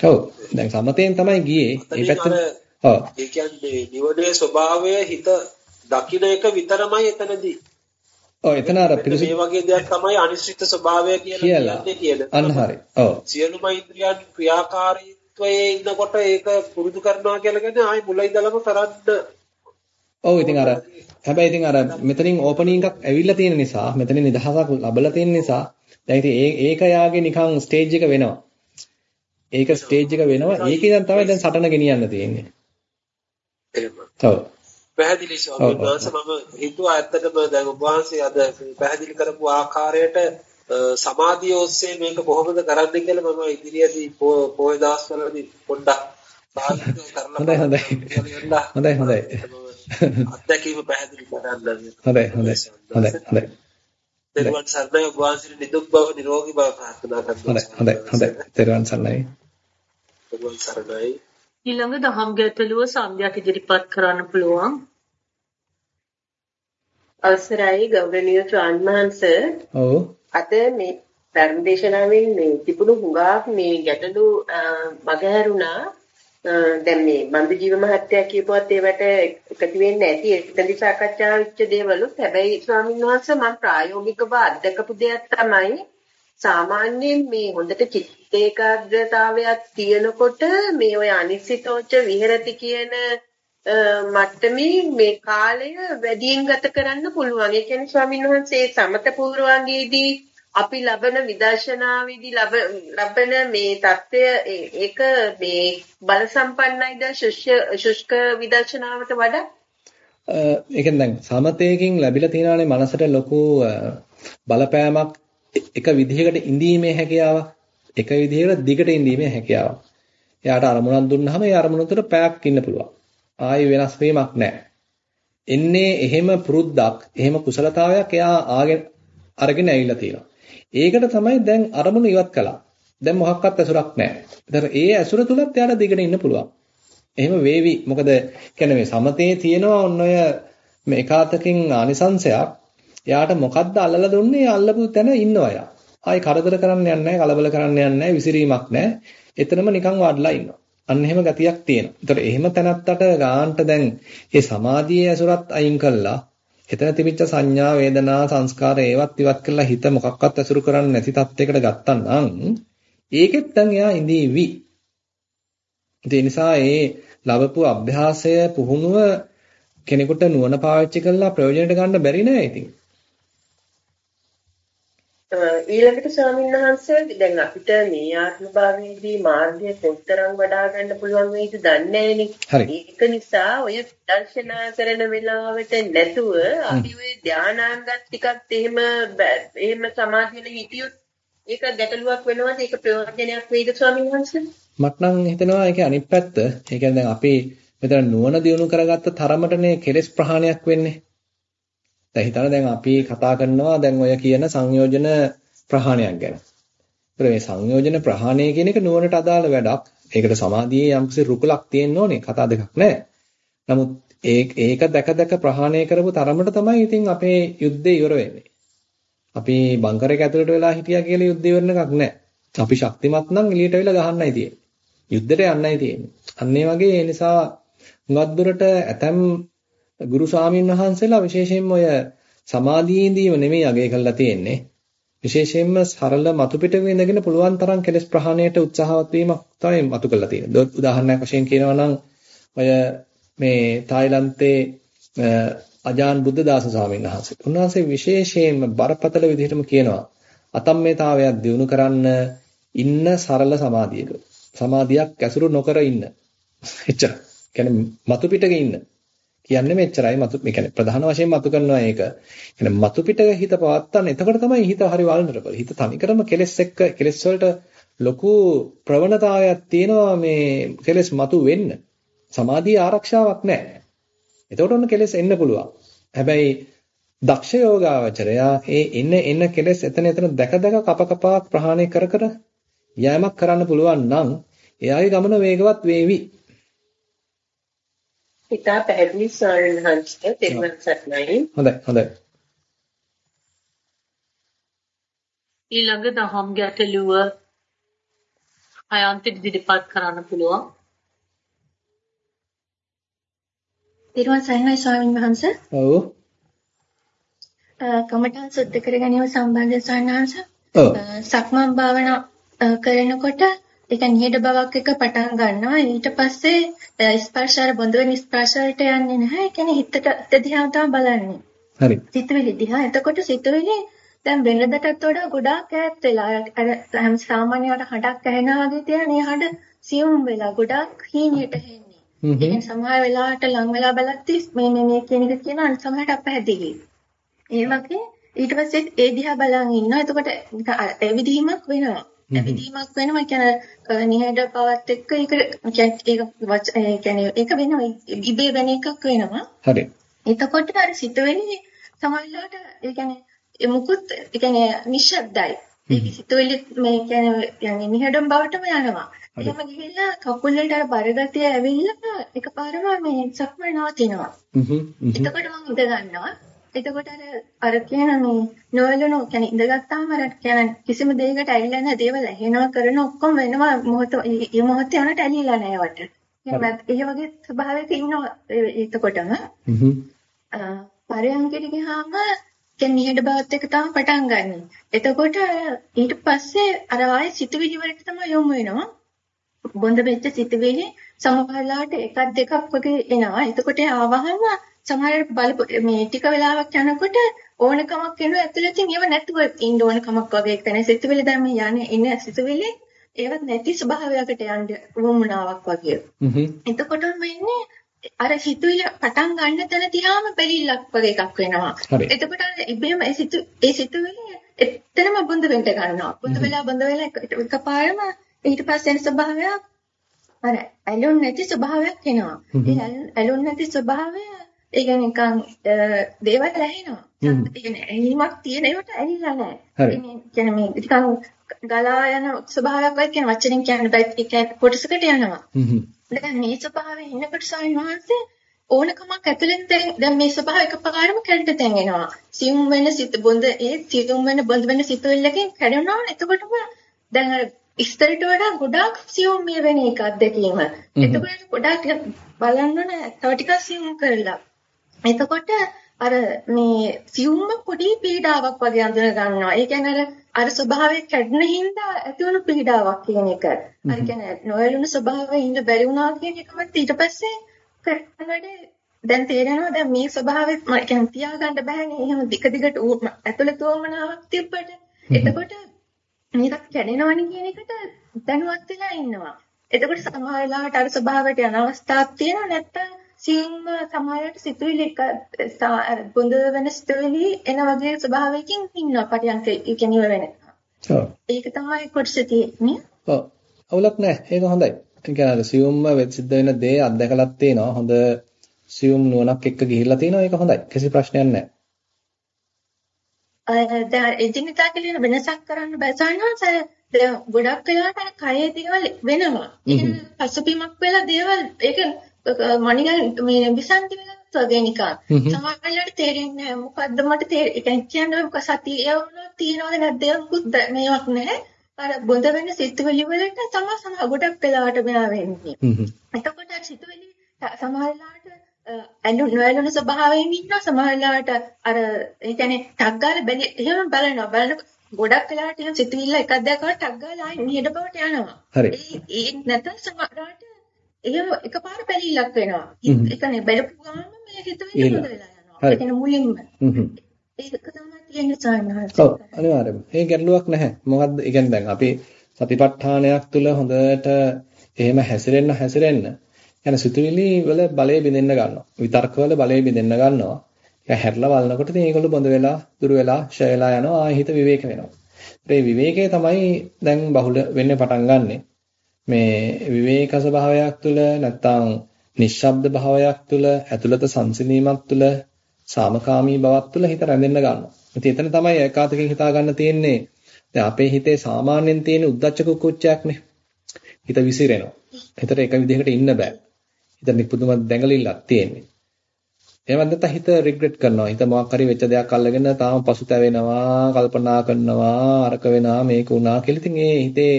[SPEAKER 1] ඔව් දැන් සමතෙන් තමයි ගියේ.
[SPEAKER 4] ඒ පැත්තට ඔව්. ඒ කියන්නේ නිවනේ ස්වභාවය හිත දකින්න එක විතරමයි එතනදී.
[SPEAKER 1] ඔව් එතන අර
[SPEAKER 4] පිළිසි මේ වගේ දෙයක් තමයි අනිශ්චිත ස්වභාවය කියලා කියන්නේ කියලා.
[SPEAKER 1] අන්න හරි. ඔව්.
[SPEAKER 4] සියලුම ඉන්ද්‍රියන් ක්‍රියාකාරීත්වයේ ඉන්නකොට ඒක පුරුදු කරනවා කියලා කියන්නේ ආයි මුල ඉඳලම කරන්න.
[SPEAKER 1] ඔව් ඉතින් අර හැබැයි ඉතින් අර මෙතනින් ඕපනින් එකක් ඇවිල්ලා තියෙන නිසා මෙතනින් නිදහසක් ලැබලා තියෙන නිසා දැන් ඉතින් ඒක යාගේ නිකන් ස්ටේජ් එක වෙනවා. ඒක ස්ටේජ් එක වෙනවා. ඒකේ දැන් තමයි දැන් සටන ගෙනියන්න තියෙන්නේ.
[SPEAKER 4] එහෙම.
[SPEAKER 1] ඔව්.
[SPEAKER 4] පැහැදිලි ස්වාමීන් වහන්සේ මම හිතුවා ඇත්තටම දැන් ඔබ වහන්සේ අද පැහැදිලි කරපු ආකාරයට සමාධිය ඔස්සේ මේක කොහොමද කරන්නේ කියලා මම ඉදිරියේදී පොය දවස්වලදී පොඩ්ඩක් භාවිත කරලා
[SPEAKER 1] හොඳයි හොඳයි. හොඳයි හොඳයි.
[SPEAKER 4] අත්දැකීම පැහැදිලි කරන්න
[SPEAKER 1] හොඳයි හොඳයි. හොඳයි හොඳයි.
[SPEAKER 4] තෙරුවන් සරණයි ඔබ වහන්සේට නිදුක් බව නිරෝගී බව ප්‍රාර්ථනා කරනවා.
[SPEAKER 1] හොඳයි හොඳයි හොඳයි. තෙරුවන් සරණයි.
[SPEAKER 4] තෙරුවන් සරණයි
[SPEAKER 2] ඊළඟ දහම් ගැටලුව සම්ධ්‍යාට ඉදිරිපත් කරන්න පුළුවන්.
[SPEAKER 5] අවසරයි ගෞරවනීය ස්වාමීන්වහන්ස.
[SPEAKER 1] ඔව්.
[SPEAKER 5] අද මේ ධර්මදේශනාවෙන් මේ තිබුණු හුඟක් මේ ගැටලු මගහැරුණා. දැන් මේ බන්දු ජීව මහත්තයා කියපුවත් ඒවට එකතු වෙන්නේ නැති එතනදි සාකච්ඡා වෙච්ච දේවලුත් හැබැයි ස්වාමීන් මම ප්‍රායෝගිකව අත්දකපු දෙයක් තමයි සාමාන්‍යයෙන් මේ හොඳට චිත්ත ඒකාග්‍රතාවයක් තියෙනකොට මේ ඔය අනිසිතෝච විහෙරති කියන මට්ටමේ මේ කාලය වැඩියෙන් ගත කරන්න පුළුවන්. ඒ කියන්නේ ස්වාමීන් වහන්සේ සමත පූර්වාංගයේදී අපි ලබන විදර්ශනාවේදී ලබන මේ தত্ত্বය ඒක මේ බල සම්පන්නයිද ශුෂ්ක විදර්ශනාවට වඩා
[SPEAKER 1] ඒ කියන්නේ දැන් සමතේකින් ලැබිලා තියෙනවානේ මනසට ලොකු බලපෑමක් එක විදිහකට ඉඳීමේ හැකියාව එක විදිහකට දිගට ඉඳීමේ හැකියාව. එයාට අරමුණක් දුන්නාම ඒ අරමුණ තුළ පැයක් ඉන්න පුළුවන්. ආයි වෙනස් වීමක් නැහැ. එන්නේ එහෙම පුරුද්දක්, එහෙම කුසලතාවයක් එයා ආගෙන අරගෙන ඇවිල්ලා තියෙනවා. ඒකට තමයි දැන් අරමුණ ඉවත් කළා. දැන් මොකක්වත් ඇසුරක් නැහැ. ඒතර ඒ ඇසුර තුලත් එයාට දිගට ඉන්න පුළුවන්. එහෙම වේවි. මොකද කියන්නේ මේ සමතේ තියෙනවා ඔන්න ඔය මේ එකාතකින් ආනිසංශයක් එයාට මොකද්ද අල්ලලා දුන්නේ? අල්ලපු තැන ඉන්නවා එයා. ආයි කරදර කරන්න යන්නේ නැහැ, කලබල කරන්න යන්නේ නැහැ, විසිරීමක් නැහැ. එතනම නිකන් වඩලා ඉන්නවා. අන්න එහෙම ගතියක් තියෙනවා. ඒතර එහෙම තැනත්තට ගාන්ට දැන් මේ සමාධියේ ඇසුරත් අයින් කළා. එතන තිබිච්ච සංඥා, වේදනා, සංස්කාර ඒවත් ඉවත් කරලා හිත මොකක්වත් ඇසුරු කරන්නේ නැති තත්යකට ගත්තා නම් ඒකෙත් දැන් එයා ඉඳීවි. ඒ නිසා ඒ ලැබපු අභ්‍යාසය පුහුණුව කෙනෙකුට නුවණ පාවිච්චි කරලා ප්‍රයෝජනට ගන්න බැරි නෑ ඉතින්.
[SPEAKER 5] ඊළඟට ස්වාමීන් වහන්සේ දැන් අපිට මේ ආත්ම භාවයේදී මාර්ගය කොතරම් වඩා ගන්න පුළුවන් වෙයිද දන්නේ නැහැ ඒක නිසා ඔය දර්ශනා කරන වෙලාවට නැතුව අපි ඔය ධානාංගත් ටිකත් එහෙම එහෙම සමාධියල හිටියොත් ඒක ගැටලුවක් වෙනවද? ඒක ප්‍රයෝජනයක් වෙයිද ස්වාමීන් වහන්සේ?
[SPEAKER 1] මට නම් හිතෙනවා ඒකේ අනිත් පැත්ත. ඒ කියන්නේ දැන් අපි මෙතන නුවණ දියුණු කරගත්ත තරමටනේ කෙලෙස් ප්‍රහාණයක් වෙන්නේ දැන් හිතන්න දැන් අපි කතා කරනවා දැන් ඔය කියන සංයෝජන ප්‍රහාණයක් ගැන. ඒතර මේ සංයෝජන ප්‍රහාණය කියන එක නුවණට අදාළ වැඩක්. ඒකට සමාධියේ යම්කිසි රුකුලක් තියෙන්න ඕනේ. කතා දෙකක් නැහැ. නමුත් ඒක දැක දැක ප්‍රහාණය කරපු තරමට තමයි ඉතින් අපේ යුද්ධය ඉවර වෙන්නේ. අපි බංකරයක ඇතුළට වෙලා හිටියා කියලා යුද්ධය ඉවරන එකක් නැහැ. අපි ශක්තිමත් නම් එළියට වෙලා ගහන්නයි තියෙන්නේ. යුද්ධයට යන්නයි තියෙන්නේ. අන්න ඒ වගේ ඒ නිසා හුඟක් දුරට ඇතම් ගුරු ස්වාමීන් වහන්සේලා විශේෂයෙන්ම ඔය සමාධියේදීම නෙමෙයි අගය කරලා තියෙන්නේ. විශේෂයෙන්ම සරල මතු පිට විඳගෙන පුළුවන් තරම් කෙලස් ප්‍රහාණයට උත්සාහවත් වීමක් තමයි මතු කරලා තියෙන්නේ. උදාහරණයක් වශයෙන් කියනවා නම් ඔය මේ තායිලන්තේ අජාන් බුද්ධදාස ස්වාමීන් වහන්සේ. උන්වහන්සේ විශේෂයෙන්ම බරපතල විදිහටම කියනවා අතම්මේතාවයක් දිනු කරන්න ඉන්න සරල සමාධියක. සමාධියක් ඇසුරු නොකර ඉන්න. එච්චර. කියන්නේ මතු පිටක ඉන්න. කියන්නේ මෙච්චරයි මතු මේ කියන්නේ ප්‍රධාන වශයෙන් මතු කරනවා ඒක. කියන්නේ මතු පිටක හිත පවත්තන්න. එතකොට තමයි හිත හරි වල්නරබල්. හිත තනිකරම කෙලස් එක්ක කෙලස් වලට ලොකු ප්‍රවණතාවයක් තියෙනවා මේ කෙලස් මතු වෙන්න. සමාධිය ආරක්ෂාවක් නැහැ. එතකොට ඔන්න කෙලස් එන්න පුළුවන්. හැබැයි දක්ෂ යෝගාවචරයා ඒ එන්න එන්න කෙලස් එතන එතන දැක දැක කප කපා ප්‍රහාණය කර කර යෑමක් කරන්න පුළුවන් නම් එයාගේ ගමන වේගවත් වේවි.
[SPEAKER 5] ඉතා පැහැදිලි සාරණහංශ තෙරුවන් සරණයි.
[SPEAKER 1] හොඳයි හොඳයි.
[SPEAKER 2] ඊළඟ දහම් ගැටලුව අයන්ත ඉදිරිපත් කරන්න පුළුවන්.
[SPEAKER 6] තෙරුවන් සරණයි ස්වාමීන් වහන්සේ.
[SPEAKER 1] ඔව්.
[SPEAKER 6] කමඨාන් සුද්ධ කර ගැනීම සම්බන්ධ සාරණාංශ.
[SPEAKER 1] ඔව්.
[SPEAKER 6] සක්මන් භාවනා කරනකොට ඒක නිහඬ බවක් එක පටන් ගන්නවා. ඊට පස්සේ ස්පර්ශාර බොඳ වෙන ස්පර්ශවලට යන්නේ නැහැ. ඒ කියන්නේ හිතට හිත දිහා තමයි බලන්නේ.
[SPEAKER 1] හරි.
[SPEAKER 6] සිතුවිලි දිහා. එතකොට සිතුවිලි දැන් වෙනදටත් වඩා ගොඩාක් ඈත් වෙලා අර හැම සාමාන්‍යවට හඩක් ඇහෙනා වගේ තියෙන හඩ සියුම් වෙලා ගොඩාක් හීනියට හෙන්නේ. ඒ සමහර වෙලාවට ලං වෙලා බලද්දි මේ මේ මේ කියන එක කියන අනිත් සමහරට අපහැදිලි ඒ වගේ ඊට පස්සේ ඒ දිහා බලන් ඉන්නවා. එතකොට ඒ විදිහමක් වෙනවා ඇවිදීමක් වෙනවා කියන්නේ නිහඬ පවත් එක්ක ඒක ඒක ඒ කියන්නේ ඒක වෙනවා ඉබේ වෙන එකක් වෙනවා
[SPEAKER 1] හරි
[SPEAKER 6] එතකොට අර සිතුවිලි සමහරවිට ඒ කියන්නේ ඒ මුකුත් ඒ කියන්නේ නිශ්ශබ්දයි ඒක සිතුවිලි මේ කියන්නේ يعني නිහඬම් බවටම යනවා එහෙම ගිහිල්ලා කකුල් වලට අර බරගතිය ඇවිල්ලා එකපාරම මේ සක්මන නවතිනවා එතකොට මම ඉඳ ගන්නවා එතකොට අර අර කියන මේ නොවලුණු කියන්නේ ඉඳගත්තාම අර කියන කිසිම දෙයකට ඇලිලා නැහැ දේවල් ඇහෙනවා කරන ඔක්කොම වෙනවා මොහොත ඒ මොහොතේ යනට ඇලිලා නැහැ වට. ඒ වගේ ස්වභාවයක ඉන්නවා එතකොටම. පරයන්කට ගියාම කියන්නේ නිහඬ බවත් එක තමයි පටන් ගන්න. එතකොට ඊට පස්සේ අර ආයේ සිතුවිලි වලට තමයි යොමු වෙනවා. බොඳ වෙච්ච සිතුවිලි සමහරලාට එකක් දෙකක් වගේ එනවා. එතකොට ආවහම සමහරවිට බලපු මේ ටික වෙලාවක් යනකොට ඕනකමක් එනවා ඇතුළතින් ඒව නැතුව ඉන්න ඕනකමක් වගේ එක්කනේ සිතුවිලි දැන් මේ යන්නේ ඉන්නේ සිතුවිලි ඒවත් නැති ස්වභාවයකට යන්න වුමුණාවක් වගේ. එතකොටම වෙන්නේ අර හිතුවිලි පටන් ගන්න තැන තියාම බැලිල්ලක් වගේ එකක් වෙනවා. එතකොට ඉබේම ඒ සිතු ඒ සිතුවිලි එතරම් බොඳ වෙන්න ගන්නවා. බොඳ වෙලා බොඳ වෙලා එකපාරම ඊට පස්සේ එන ස්වභාවයක් අර ඇලුන් නැති ස්වභාවයක් එනවා. ඒ ඇලුන් නැති ස්වභාවය ඒ කියන්නේ නිකන් දේවල් ඇහෙනවා. ඒ කියන්නේ ඇහිීමක් තියෙන ඒවට ඇහිලා නැහැ. ඒ කියන්නේ මේ නිකන් ගලා යන ස්වභාවයක් වගේ කියන වචනෙන් කියන්න බෑ ඒක කොටසකට යනවා. දැන් මේ ස්වභාවයෙන් ඉන්නකොට සාමාන්‍යයෙන් ඕනකමක් ඇතුලෙන් දැන් මේ ස්වභාව එකපාරම කැඩට තැන්ගෙනවා. සියුම් වෙන සිත බොඳ ඒ සියුම් වෙන බොඳ වෙන සිතුවිල්ලකින් කැඩෙනවා. එතකොටම දැන් ඉස්තරට වඩා ගොඩාක් සියුම් මේ වෙන එක අත්දැකීම. එතකොට ගොඩාක් බලන්න ඕන තව ටිකක් සියුම් කරලා. එතකොට අර මේ සියුම්ම පොඩි පීඩාවක් වගේ අඳුන ගන්නවා. ඒ කියන්නේ අර අර ස්වභාවය කැඩෙන හින්දා ඇතිවන පීඩාවක් කියන එක. අර කියන්නේ නොයලුණු ස්වභාවයෙන් ඉඳ බැරි වුණා කියන එකමත් ඊට පස්සේ කරනකොට දැන් තේරෙනවා දැන් මේ ස්වභාවෙත් මම කියන්නේ තියාගන්න බෑනේ. එහෙම දිග දිගට ඇතුළත වමනාවක් තිබ්බට. එතකොට මේකත් කැඩෙනවනේ කියන එකට දැනුවත් වෙලා ඉන්නවා. එතකොට සමහර වෙලාවට අර ස්වභාවයට යන අවස්ථාවක් තියෙනවා නැත්නම් සිංහ සමහරට සිතුවිලි බොඳ වෙන සිතුවිලි එන වගේ ස්වභාවයකින් ඉන්නවා පටියන්ක ඒ කියන්නේ වෙන. ඔව්. ඒක තමයි කොටස තියෙන්නේ.
[SPEAKER 1] ඔව්. අවුලක් නැහැ. ඒක හොඳයි. ඒ කියන්නේ සියුම්ම සිද්ධ වෙන දේ අත්දැකලක් තියෙනවා. හොඳ සියුම් නුවණක් එක්ක ගිහිල්ලා තියෙනවා. ඒක හොඳයි. කිසි ප්‍රශ්නයක් නැහැ.
[SPEAKER 6] දැන් එදිනෙදා කියලා වෙනසක් කරන්න බැසනහස දැන් ගොඩක් වෙලාවට අර කයේ දේවල් වෙනවා. ඒක පසුබිමක් වෙලා දේවල් ඒක මනිකන් මේ විසන්ති වෙනත් වගේ නිකන්. සමහරවිට තේරෙන්නේ නැහැ. මොකද්ද මට තේරෙන්නේ කියන්නේ මොකක් සතිය වුණා තියනවද නැද්ද මොකුත් මේවක් නැහැ. අර බොඳ වෙන සිතුවිලි වලට තම සම ගොඩක් වෙලාවට මෙයා වෙන්නේ. එතකොට සිතුවිලි සමහරවිට ඇලු නොඇලුන ස්වභාවයෙන් ඉන්නවා සමහරවිට අර ඒ කියන්නේ ටග්ගාල බැලි එහෙම බලනවා බලන ගොඩක් වෙලාවට එහෙම සිතුවිල්ල එකක් දැකලා ටක් ගාලා ආයි නිහඬ බවට යනවා.
[SPEAKER 1] හරි.
[SPEAKER 6] ඒ නැත්නම් සමහරවිට එහෙම එකපාර පැලිල්ලක් වෙනවා. ඒ කියන්නේ බැලපු ගාම මේ හිතුවිල්ල
[SPEAKER 1] ඉල්ල.
[SPEAKER 6] හොඳ වෙලා යනවා. ඒ කියන්නේ මුලින්ම. ඒක තමයි තියෙන්නේ සාමාන්‍යයෙන්.
[SPEAKER 1] ඔව් අනිවාර්යයෙන්ම. ඒ ගැටලුවක් නැහැ. මොකද්ද? ඒ කියන්නේ දැන් අපි සතිපට්ඨානයක් තුල හොඳට එහෙම හැසිරෙන්න හැසිරෙන්න යන සිතුවිලි වල බලය බිඳෙන්න ගන්නවා. විතර්ක වල බලය බිඳෙන්න ගන්නවා. ඒක හැරලා බලනකොට ඉතින් ඒගොල්ලෝ බොඳ වෙලා, දුර වෙලා, ෂය වෙලා යනවා. ආයෙ හිත විවේක වෙනවා. ඒ විවේකය තමයි දැන් බහුල වෙන්න පටන් ගන්නෙ. මේ විවේක ස්වභාවයක් තුළ නැත්තම් නිශ්ශබ්ද භාවයක් තුළ ඇතුළත සංසිඳීමක් තුළ සාමකාමී බවක් තුළ හිත රැඳෙන්න ගන්නවා. ඉතින් එතන තමයි ඒකාතකින් හිතා ගන්න තියෙන්නේ. දැන් අපේ හිතේ සාමාන්‍යයෙන් තියෙන උද්දච්ච කුක්කුච්චයක්නේ. හිත විසිරෙනවා. හිතට එක විදිහකට ඉන්න බෑ. හිත නිපුදුම දැඟලිල්ලක් තියෙන්නේ. එහෙම නැත්නම් හිත රිග්‍රෙට් කරනවා. හිත මොකක් හරි වෙච්ච දෙයක් අල්ලගෙන තාම පසුතැවෙනවා, කල්පනා කරනවා, අරක වෙනවා, මේක වුණා කියලා. ඉතින් ඒ හිතේ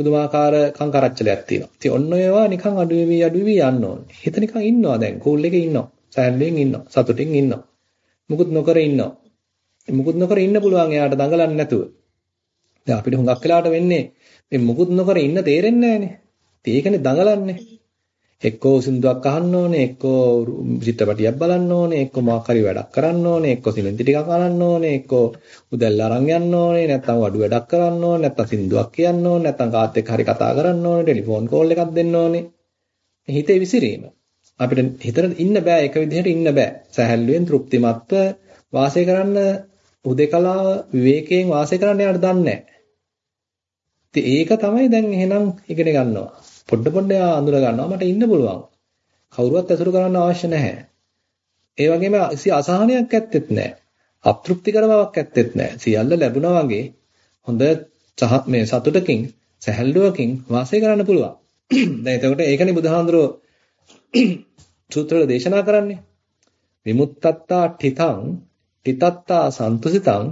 [SPEAKER 1] පුදුමාකාර කංකරච්චලයක් තියෙනවා. ඉතින් ඔන්න ඒවා නිකන් අඩු වෙවි අඩු වෙවි යන්න ඕනේ. හිත නිකන් ඉන්නවා දැන්. කූල් එකේ ඉන්නවා. සෑහලෙන් ඉන්නවා. සතුටින් ඉන්නවා. මුකුත් නොකර ඉන්නවා. මුකුත් නොකර ඉන්න පුළුවන් එයාට දඟලන්නේ නැතුව. දැන් අපිට හුඟක් වෙලාවට වෙන්නේ මේ මුකුත් නොකර ඉන්න තේරෙන්නේ නැහනේ. ඒකනේ දඟලන්නේ. එක්කෝ සින්දුවක් අහන්න ඕනේ, එක්කෝ චිත්‍රපටියක් බලන්න ඕනේ, එක්කෝ මොකක් හරි වැඩක් කරන්න ඕනේ, එක්කෝ සිමෙන්ති ටිකක් අරන්න ඕනේ, එක්කෝ උදැල්ල අරන් යන්න ඕනේ, නැත්නම් වඩු වැඩක් කරන්න ඕනේ, නැත්නම් සින්දුවක් කියන්න ඕනේ, නැත්නම් කාත් එක්ක හරි කතා කරන්න ඕනේ, ටෙලිෆෝන් කෝල් එකක් දෙන්න ඕනේ. හිතේ විසිරීම. අපිට හිතට ඉන්න බෑ එක විදිහට ඉන්න බෑ. සැහැල්ලුවෙන් තෘප්තිමත්ව වාසය කරන්න උදේකලාව විවේකයෙන් වාසය කරන්න යාට දන්නේ නැහැ. ඒක තමයි දැන් එහෙනම් ඉගෙන ගන්නවා. පොඩ පොඩ යා අඳුර ගන්නවා මට ඉන්න පුළුවන්. කවුරුවත් ඇසුරු කරන්න අවශ්‍ය නැහැ. ඒ වගේම කිසි අසහනයක් ඇත්තෙත් නැහැ. අප්‍තෘප්තිකර බවක් ඇත්තෙත් නැහැ. සියල්ල ලැබුණා වගේ හොඳ මේ සතුටකින් සැහැල්ලුවකින් වාසය කරන්න පුළුවන්. <clears throat> දැන් එතකොට ඒකනේ බුදුහාඳුරෝ <clears throat> සූත්‍රවල දේශනා කරන්නේ. විමුක්තත්තා ඨිතං ඨිතත්තා සන්තුසිතං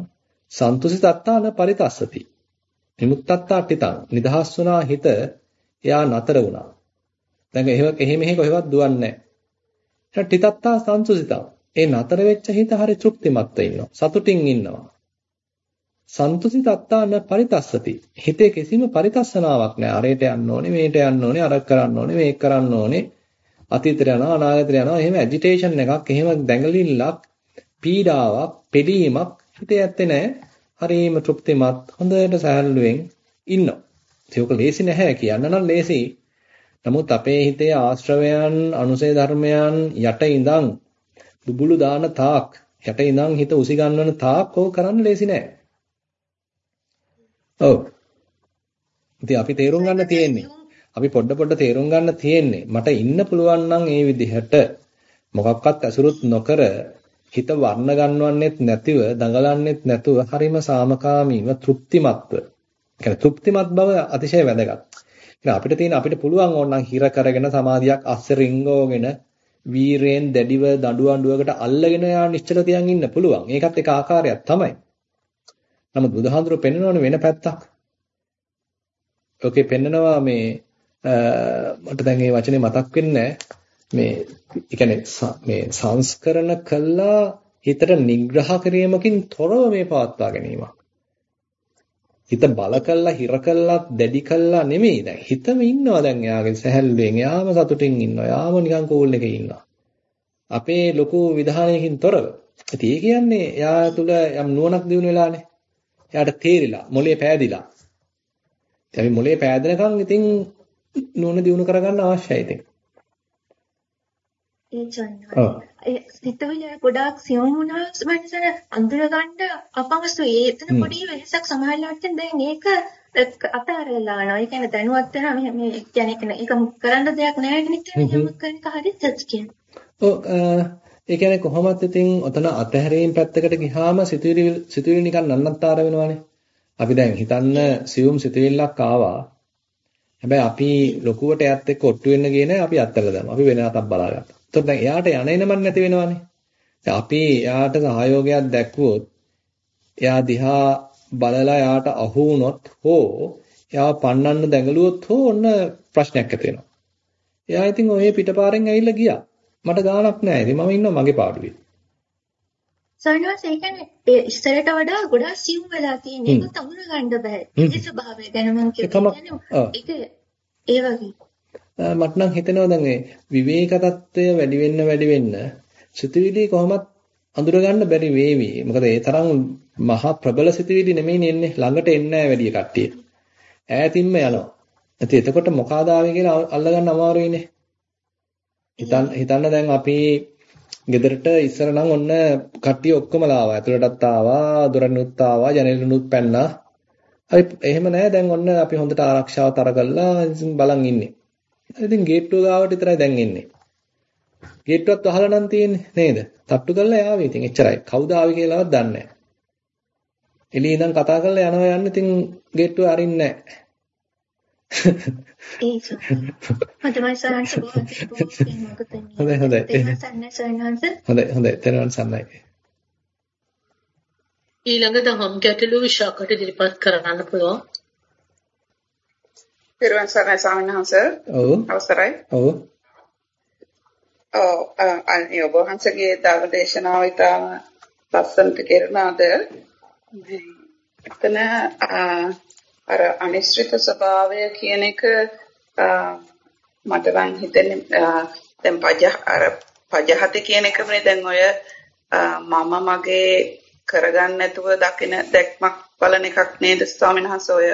[SPEAKER 1] සන්තුසිතත්තා න පරිතස්සති. විමුක්තත්තා ඨිතං නිදහස් වුණා හිත එයා නතර වුණා. දැන් එහෙම එහෙම එහෙ කොහෙවත් දුවන්නේ නැහැ. ඨිතත්තා සන්තුසිතං. ඒ නතර වෙච්ච හිත හරි තෘප්තිමත්ව ඉන්නවා. සතුටින් ඉන්නවා. සන්තුසිතත්තා න පරිතස්සති. හිතේ කිසිම පරිතස්සනාවක් නැහැ. අරයට යන්න ඕනේ, මේට යන්න ඕනේ, අර කරන්න ඕනේ, මේක කරන්න ඕනේ. අතීතයට යනවා අනාගතයට යනවා එහෙම ඇජිටේෂන් එකක් එහෙම දැඟලිල්ලක් පීඩාවක් පෙළීමක් හිතේ ඇත්තේ නැහැ හරීම තෘප්තිමත් හොඳට සහැල්ලුවෙන් ඉන්නවා ඒක ලේසි නැහැ කියන්න නම් ලේසි. නමුත් අපේ හිතේ ආශ්‍රවයන් අනුසය ධර්මයන් යට ඉඳන් බුබුලු දාන තාක් යට ඉඳන් හිත උසි ගන්නවන තාක් ඕක කරන්න ලේසි නෑ. ඔව්. ඉතින් අපි තේරුම් ගන්න තියෙන්නේ. අපි පොඩ පොඩ තේරුම් ගන්න තියෙන්නේ. මට ඉන්න පුළුවන් නම් ඒ විදිහට මොකක්වත් ඇසුරුත් නොකර හිත වර්ණ ගන්නවන්නෙත් නැතිව දඟලන්නෙත් නැතුව හරිම සාමකාමීව තෘප්තිමත්ව කියන්නේ තෘප්තිමත් බව අතිශය වැදගත්. ඉතින් අපිට තියෙන අපිට පුළුවන් ඕනනම් හිර කරගෙන සමාධියක් අස්සේ රිංගෝගෙන වීරයෙන් දැඩිව දඬු අඬුවකට අල්ලගෙන යා නිශ්චල තියන් ඉන්න පුළුවන්. ඒකත් එක ආකාරයක් තමයි. නමුත් බුදුහාඳුර පෙන්වනවනේ වෙන පැත්තක්. ඔකේ පෙන්නනවා මේ මට දැන් මේ වචනේ මතක් වෙන්නේ මේ කියන්නේ මේ සංස්කරණ කළා හිතට නිග්‍රහ කිරීමකින් තොරව මේ පවත්වා ගැනීමක්. හිත බල කළා හිර කළා දැඩි කළා නෙමෙයි. දැන් හිතම ඉන්නවා දැන් එයාගේ සැහැල්ලුවෙන්. එයාම සතුටින් ඉන්නවා. එයාම නිකන් කූල් එකේ ඉන්නවා. අපේ ලොකු විධානයකින් තොරව. ඉතින් ඒ කියන්නේ එයා තුල යම් නුවණක් දිනු වෙලානේ. එයාට තේරිලා මොලේ පෑදිලා. ඉතින් අපි මොලේ පෑදෙනකන් ඉතින් නුවණ දිනු කරගන්න අවශ්‍යයි ඉතින්.
[SPEAKER 6] ඒ චන්න. සිතවිලි ගොඩාක් සියුම් වුණා මනසන අඳුර ගන්න අපහසුයි. එතන පොඩි වෙහසක් සමහරවිට දැන් ඒක අතාරලා යනවා. ඒ කියන්නේ දැනුවත් වෙනවා මේ මේ කියන්නේ ඒක කරන්න දෙයක් නැහැ නේ කියන්නේ යමක් කරන එක හරියට කියන්නේ.
[SPEAKER 1] ඔව් ඒ කියන්නේ කොහොමත් ඉතින් ඔතන අතහැරීම් පැත්තකට ගියාම සිතුවිලි සිතුවිලි නිකන් නන්නත්තර වෙනවානේ. අපි දැන් හිතන්න සියුම් සිතුවිල්ලක් ආවා. හැබැයි අපි ලොකුවට එයත් එක්ක ඔට්ටු වෙන්න ගියේ නැහැ. අපි අත්හැරලා දැම්මා. අපි වෙන අතක් බලාගත්තා. එතකොට දැන් එයාට යන එනමන් නැති වෙනවනේ. දැන් අපි එයාට සහයෝගයක් දැක්වුවොත් එයා දිහා බලලා එයාට අහු වුණොත් හෝ එයාව පන්නන්න දැඟලුවොත් හෝ ඔන්න ප්‍රශ්නයක් ඇති වෙනවා. එයා ඉතින් ඔය පිටපාරෙන් ඇවිල්ලා ගියා. මට ගාණක් නැහැ. ඉතින් මම ඉන්නවා මගේ පාඩුවේ.
[SPEAKER 6] සයනවාස ඒ කියන්නේ ඉස්සරට වඩා ගොඩාක් සිව් වෙලා තියෙන එක තමුර ගන්න බෑ. ඒ ස්වභාවය ගැන මම කියන්නේ ඒක ඒ වගේ.
[SPEAKER 1] මට නම් හිතෙනවා දැන් මේ විවේක తত্ত্বය වැඩි වෙන්න වැඩි වෙන්න සිතුවිලි කොහොමත් අඳුර ගන්න බැරි වේවි. මොකද ඒ තරම් මහා ප්‍රබල සිතුවිලි නෙමෙයි එන්නේ ළඟට එන්නේ නැහැ වැඩි කට්ටිය. ඈතින්ම යනවා. ඉතින් එතකොට මොකද ආවේ කියලා අල්ලගන්න අමාරුයිනේ. හිතන්න හිතන්න දැන් අපි ගෙදරට ඉස්සර නම් ඔන්න කට්ටිය ඔක්කොම ආවා. ඇතුළටත් ආවා, දොරනුත් ආවා, ජනෙලනුත් පැන්නා. හරි එහෙම නැහැ. දැන් ඔන්න අපි හොඳට ආරක්ෂාව තර කරලා බලන් ඉන්නේ. ඉතින් ගේට්ටුව ගාවට විතරයි දැන් එන්නේ. ගේට්ටුවත් වහලා නම් තියෙන්නේ නේද? තට්ටු කරලා යාවේ. ඉතින් එච්චරයි. කවුද ආවේ කියලාවත් දන්නේ නැහැ. එළිය ඉඳන් කතා කරලා යනවා යන්න ඉතින් ගේට්ටුව අරින්නේ නැහැ.
[SPEAKER 6] ඒක හොඳයි සරන්ස
[SPEAKER 1] හොඳයි හොඳයි හොඳයි හොඳයි තෙරුවන් සරණයි
[SPEAKER 2] ඊළඟ දහම් ගැටළු විශාකට ඉදිරිපත් කරන්න පුළුවන්
[SPEAKER 7] තෙරුවන් සරණයි ස්වාමීන් වහන්සේ.
[SPEAKER 1] ඔව්.
[SPEAKER 7] අවසරයි.
[SPEAKER 1] ඔව්.
[SPEAKER 7] ඔව්. අනේ ඔබ වහන්සේගේ ධර්ම දේශනාව ඉතාම ලස්සනට කරනාද එතන අර අනිශ්චිත ස්වභාවය කියන එක මට නම් හිතෙන්නේ දැන් පජ අර පජහති කියන එකනේ දැන් ඔය මම මගේ කරගන්න නැතුව දකින දැක්මක් බලන එකක් නේද ස්වාමීන් වහන්සේ? ඔය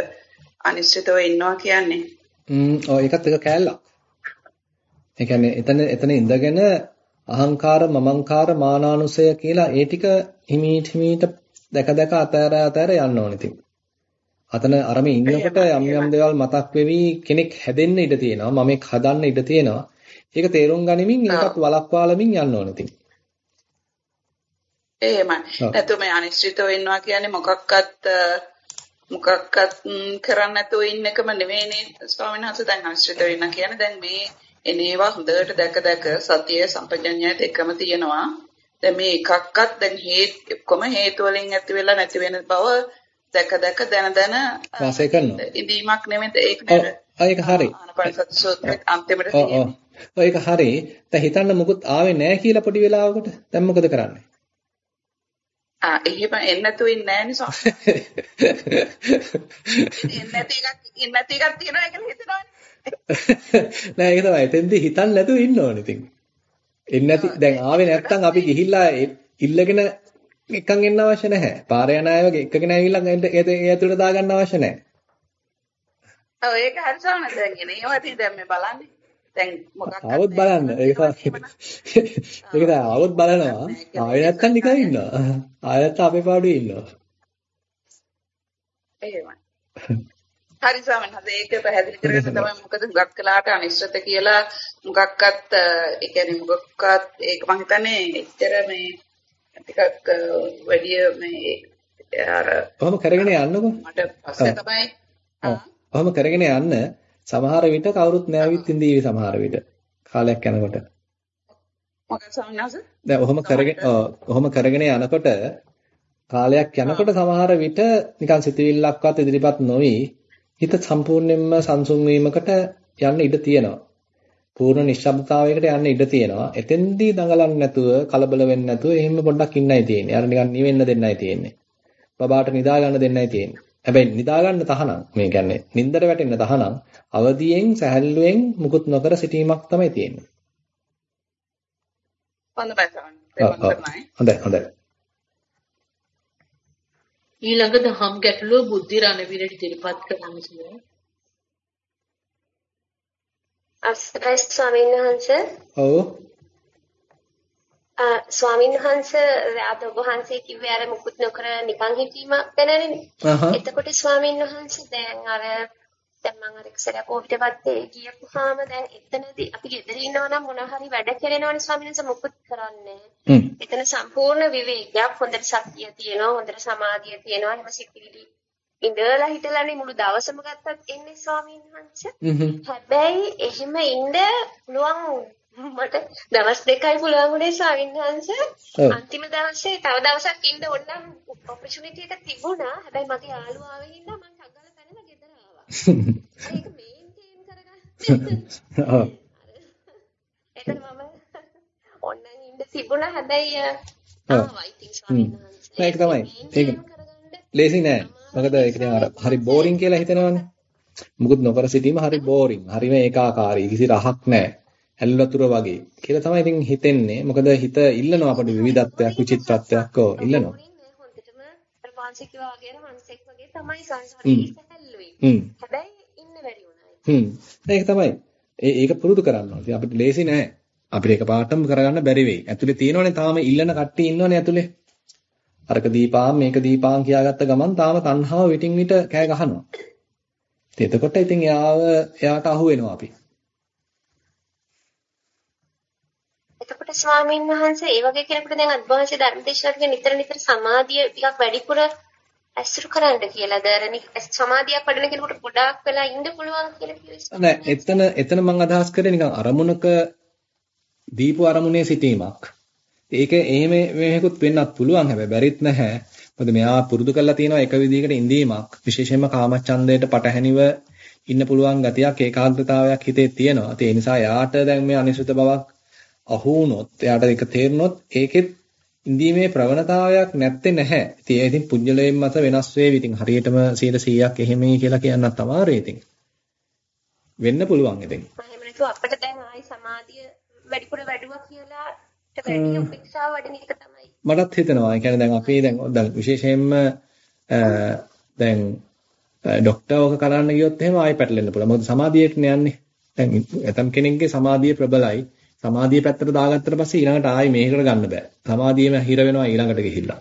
[SPEAKER 7] අනිශ්චිතව ඉන්නවා කියන්නේ.
[SPEAKER 1] ම්ම් ඔය ඒකත් එක කෑල්ලක්. ඒ කියන්නේ එතන එතන ඉඳගෙන අහංකාර මමංකාර මානානුසය කියලා ඒ ටික හිමීට හිමීට දැක දැක අතෑර අතෑර යන්න ඕනේ ඉතින්. අතන අරම ඉන්නකොට යම් යම් දේවල් මතක් වෙවි කෙනෙක් හැදෙන්න ඉඩ තියෙනවා. මම එක් හදන්න ඉඩ තියෙනවා. ඒක තේරුම් ගනිමින් ඒකත් වළක්වාලමින් යන්න ඕනේ ඉතින්.
[SPEAKER 7] එහෙමයි. නැතු මේ අනිශ්චිතව ඉන්නවා කියන්නේ මොකක්වත් මොකක්වත් කරන්න නැතුව ඉන්න එකම නෙවෙයිනේ ස්වාමීන් වහන්සේ දැන් අනිශ්චිතව ඉන්න කියන්නේ දැන් මේ එනේවා හොඳට දැක දැක සතිය සම්පජඤ්ඤයත් එකම තියෙනවා. දැන් මේ එකක්වත් දැන් හේතු කොම හේතු වලින් ඇති වෙලා නැති වෙන බව දැක දැක දන දන
[SPEAKER 1] වාසය කරනවා.
[SPEAKER 7] ඉදීමක් නෙමෙයි ඒක නේද?
[SPEAKER 1] ඒක හරි.
[SPEAKER 7] ආනපනසති සූත්‍රයේ අන්තිමට තියෙන්නේ.
[SPEAKER 1] ඒක හරි. දැන් හිතන්න මොකුත් ආවේ නැහැ කියලා පොඩි වෙලාවකට. දැන් මොකද කරන්නේ?
[SPEAKER 7] ආ එහෙම එන්නේ නැතුව ඉන්නේ නැහැ නේ සෝ. එන්නේ නැති එකක් එන්නේ නැති එකක් තියෙනවා කියලා හිතනවනේ. <laughs>
[SPEAKER 1] නෑ ඒක තමයි. එතෙන්දී හිතන්න නැතුව ඉන්න ඕනේ ඉතින්. එන්නේ නැති දැන් ආවේ නැත්තම් අපි ගිහිල්ලා ඉල්ලගෙන එකන් එන්න අවශ්‍ය නැහැ. පාර යන අය වගේ එකගෙන ඇවිල්ලා ඒ ඇතුළට දාගන්න අවශ්‍ය නැහැ.
[SPEAKER 7] ඔව් ඒක හරි සාන දැන් එනේ. ඒවත් දැන් මේ බලන්නේ. දැන් මොකක්ද
[SPEAKER 1] ආවොත් බලන්න. ඒක ඒක තමයි <laughs> ආවොත් බලනවා. ආවේ නැත්තම් නිකන් ඉන්නවා. <laughs> ආයෙ නැත්තම් අපේ පාඩුවේ ඉන්නවා.
[SPEAKER 7] එහෙමයි. හරි සාමන් හද ඒක පැහැදිලි කරගෙන <laughs> තමයි මොකද හුඟක් කලාට අනිශ්චිත කියලා මොකක්වත් ඒ කියන්නේ මොකක්වත් ඒක මම හිතන්නේ එච්චර මේ ටිකක් වැඩි මේ අර
[SPEAKER 1] කොහොම කරගෙන යන්නකො
[SPEAKER 7] මට පස්සේ තමයි
[SPEAKER 1] කොහොම කරගෙන යන්න සමහර විට කවුරුත් නැවිත් ඉඳීවි සමහර විට කාලයක් යනකොට දැන් ඔහොම කරගෙන ඔහොම කරගෙන යනකොට කාලයක් යනකොට සමහර විට නිකන් සිතවිල්ලක්වත් ඉදිරිපත් නොවි හිත සම්පූර්ණයෙන්ම සංසුන් වීමකට යන්න ඉඩ තියෙනවා පූර්ණ නිශ්ශබ්දතාවයකට යන්න ඉඩ තියෙනවා. එතෙන්දී දඟලන්නේ නැතුව, කලබල වෙන්නේ නැතුව එහෙම පොඩ්ඩක් ඉන්නයි තියෙන්නේ. අර නිකන් නිවෙන්න දෙන්නයි තියෙන්නේ. බබාට නිදා ගන්න දෙන්නයි තියෙන්නේ. හැබැයි නිදා ගන්න තහනම් මේ කියන්නේ නින්දට වැටෙන්න තහනම් අවදියෙන් සැහැල්ලුවෙන් මුකුත් නොකර සිටීමක් තමයි තියෙන්නේ. හොඳයි හොඳයි.
[SPEAKER 2] ඊළඟ දහම් ගැටලුව බුද්ධි රණවීරට ඉදිරිපත් කරන්න සිදුවේ.
[SPEAKER 8] අස්රයි ස්වාමීන් වහන්සේ.
[SPEAKER 1] ඔව්.
[SPEAKER 8] ස්වාමීන් වහන්සේ අද ඔබ වහන්සේ කිව්වේ අර මුකුත් නොකර නිකන් හිටීම ගැනනේ. එතකොට ස්වාමීන් වහන්සේ දැන් අර දැන් මම අර ඉස්සරහ කොවිඩ් වත්තේ ගියපුවාම දැන් එතනදී අපි ගෙදර ඉන්නවා නම් මොන හරි වැඩ කරනවනේ ස්වාමීන් වහන්සේ මුකුත් කරන්නේ එතන සම්පූර්ණ විවේකයක් හොඳට සතිය තියෙනවා හොඳට සමාධිය තියෙනවා එහෙම සිතිවිලි ඉඳලා හිටලානේ මුළු දවසම ගත්තත් එන්නේ ස්වාමීන් වහන්සේ. හැබැයි එහෙම ඉන්න පුළුවන් මට දවස් දෙකයි පුළුවන් උනේ ස්වාමීන් වහන්සේ. අන්තිම දවසේ තව දවසක් ඉන්න ඕනම් ඔපචුනිටි එක තිබුණා. හැබැයි මගේ යාළුවා ආවෙ හින්දා මම ටග්ගල පැනලා ගෙදර ආවා. <laughs> ඒක මේන්ටේන් කරගන්න. <laughs> ඔව්. එතන මම ඕන්නම් ඉන්න තිබුණා. හැබැයි ආවා ඉතින් ස්වාමීන් වහන්සේ.
[SPEAKER 1] ඒක තමයි. ඒක ලේසි නෑ. මොකද ඒක දැන් අර හරි බෝරින් කියලා හිතනවනේ. මුකුත් නොකර සිටීම හරි බෝරින්. හරිම ඒකාකාරී. කිසි රහක් නෑ. ඇල්ලතුර වගේ කියලා තමයි ඉතින් හිතෙන්නේ. මොකද හිත ඉල්ලනවා අපිට විවිධත්වයක් විචිත්‍රත්වයක් ඕ ඉල්ලනවා. හ්ම්. ඒක තමයි. ඒක පුරුදු කරන්න ඕනේ. අපිට ලේසි නෑ. අපිට ඒක පාටම කරගන්න බැරි වෙයි. ඇතුලේ තියෙනවනේ තාම ඉල්ලන කට්ටිය ඉන්නවනේ ඇතුලේ. අරක දීපාම් මේක දීපාම් කියාගත්ත ගමන් තාම තණ්හාව විටින් විට කෑ ගහනවා. ඉතින් එතකොට ඉතින් එයාව එයාට අහු වෙනවා අපි.
[SPEAKER 8] එතකොට ස්වාමීන් වහන්සේ ඒ වගේ කෙනෙකුට දැන් අද්භාෂ්‍ය ධර්මදේශනාවක නිතර නිතර සමාධිය ටිකක් වැඩිපුර ඇසුරු කරන්න කියලාද අර සමාධියක් වඩන කෙනෙකුට ගොඩාක් වෙලා ඉන්න පුළුවන් කියලා කිව්වේ
[SPEAKER 1] නෑ එතන එතන මම අදහස් කරේ නිකන් අරමුණක දීපු අරමුණේ සිටීමක්. ඒක එහෙම මේකකුත් වෙන්නත් පුළුවන්. හැබැයි බැරිත් නැහැ. මොකද මෙයා පුරුදු කරලා තියෙනවා එක විදිහකට ඉඳීමක්. විශේෂයෙන්ම කාමච්ඡන්දයට පටහැනිව ඉන්න පුළුවන් ගතියක් ඒකාග්‍රතාවයක් හිතේ තියෙනවා. ඒ නිසා යාට දැන් මේ අනිශ්චිත බවක් අහු වුණොත් එයාට ඒක තේරුනොත් ඒකෙත් ඉඳීමේ ප්‍රවණතාවයක් නැත්තේ නැහැ. ඉතින් ඒ ඉතින් පුජ්‍යලයෙන් මත වෙනස් වේවි. ඉතින් හරියටම 100%ක් එහෙමයි කියලා කියන්නත් අමාරුයි ඉතින්. වෙන්න පුළුවන් ඉතින්.
[SPEAKER 8] එහෙම නැතුව අපිට දැන් ආයි සමාධිය වැඩිපුර වැඩුවා කියලා වැඩි උපේක්ෂාව වඩන එක තමයි.
[SPEAKER 1] මටත් හිතෙනවා. ඒ කියන්නේ දැන් අපි දැන් දැන් විශේෂයෙන්ම දැන් ડોක්ටර් ඔක කරන්න ගියොත් එහෙම ආයි පැටලෙන්න පුළුවන්. මොකද සමාධියට යන්නේ. දැන් ඇතම් කෙනෙක්ගේ සමාධිය ප්‍රබලයි. සමාධිය පැත්තට දාගත්තට පස්සේ ඊළඟට ආයි මේකට ගන්න බෑ. සමාධියම හිර වෙනවා ඊළඟට ගිහිල්ලා.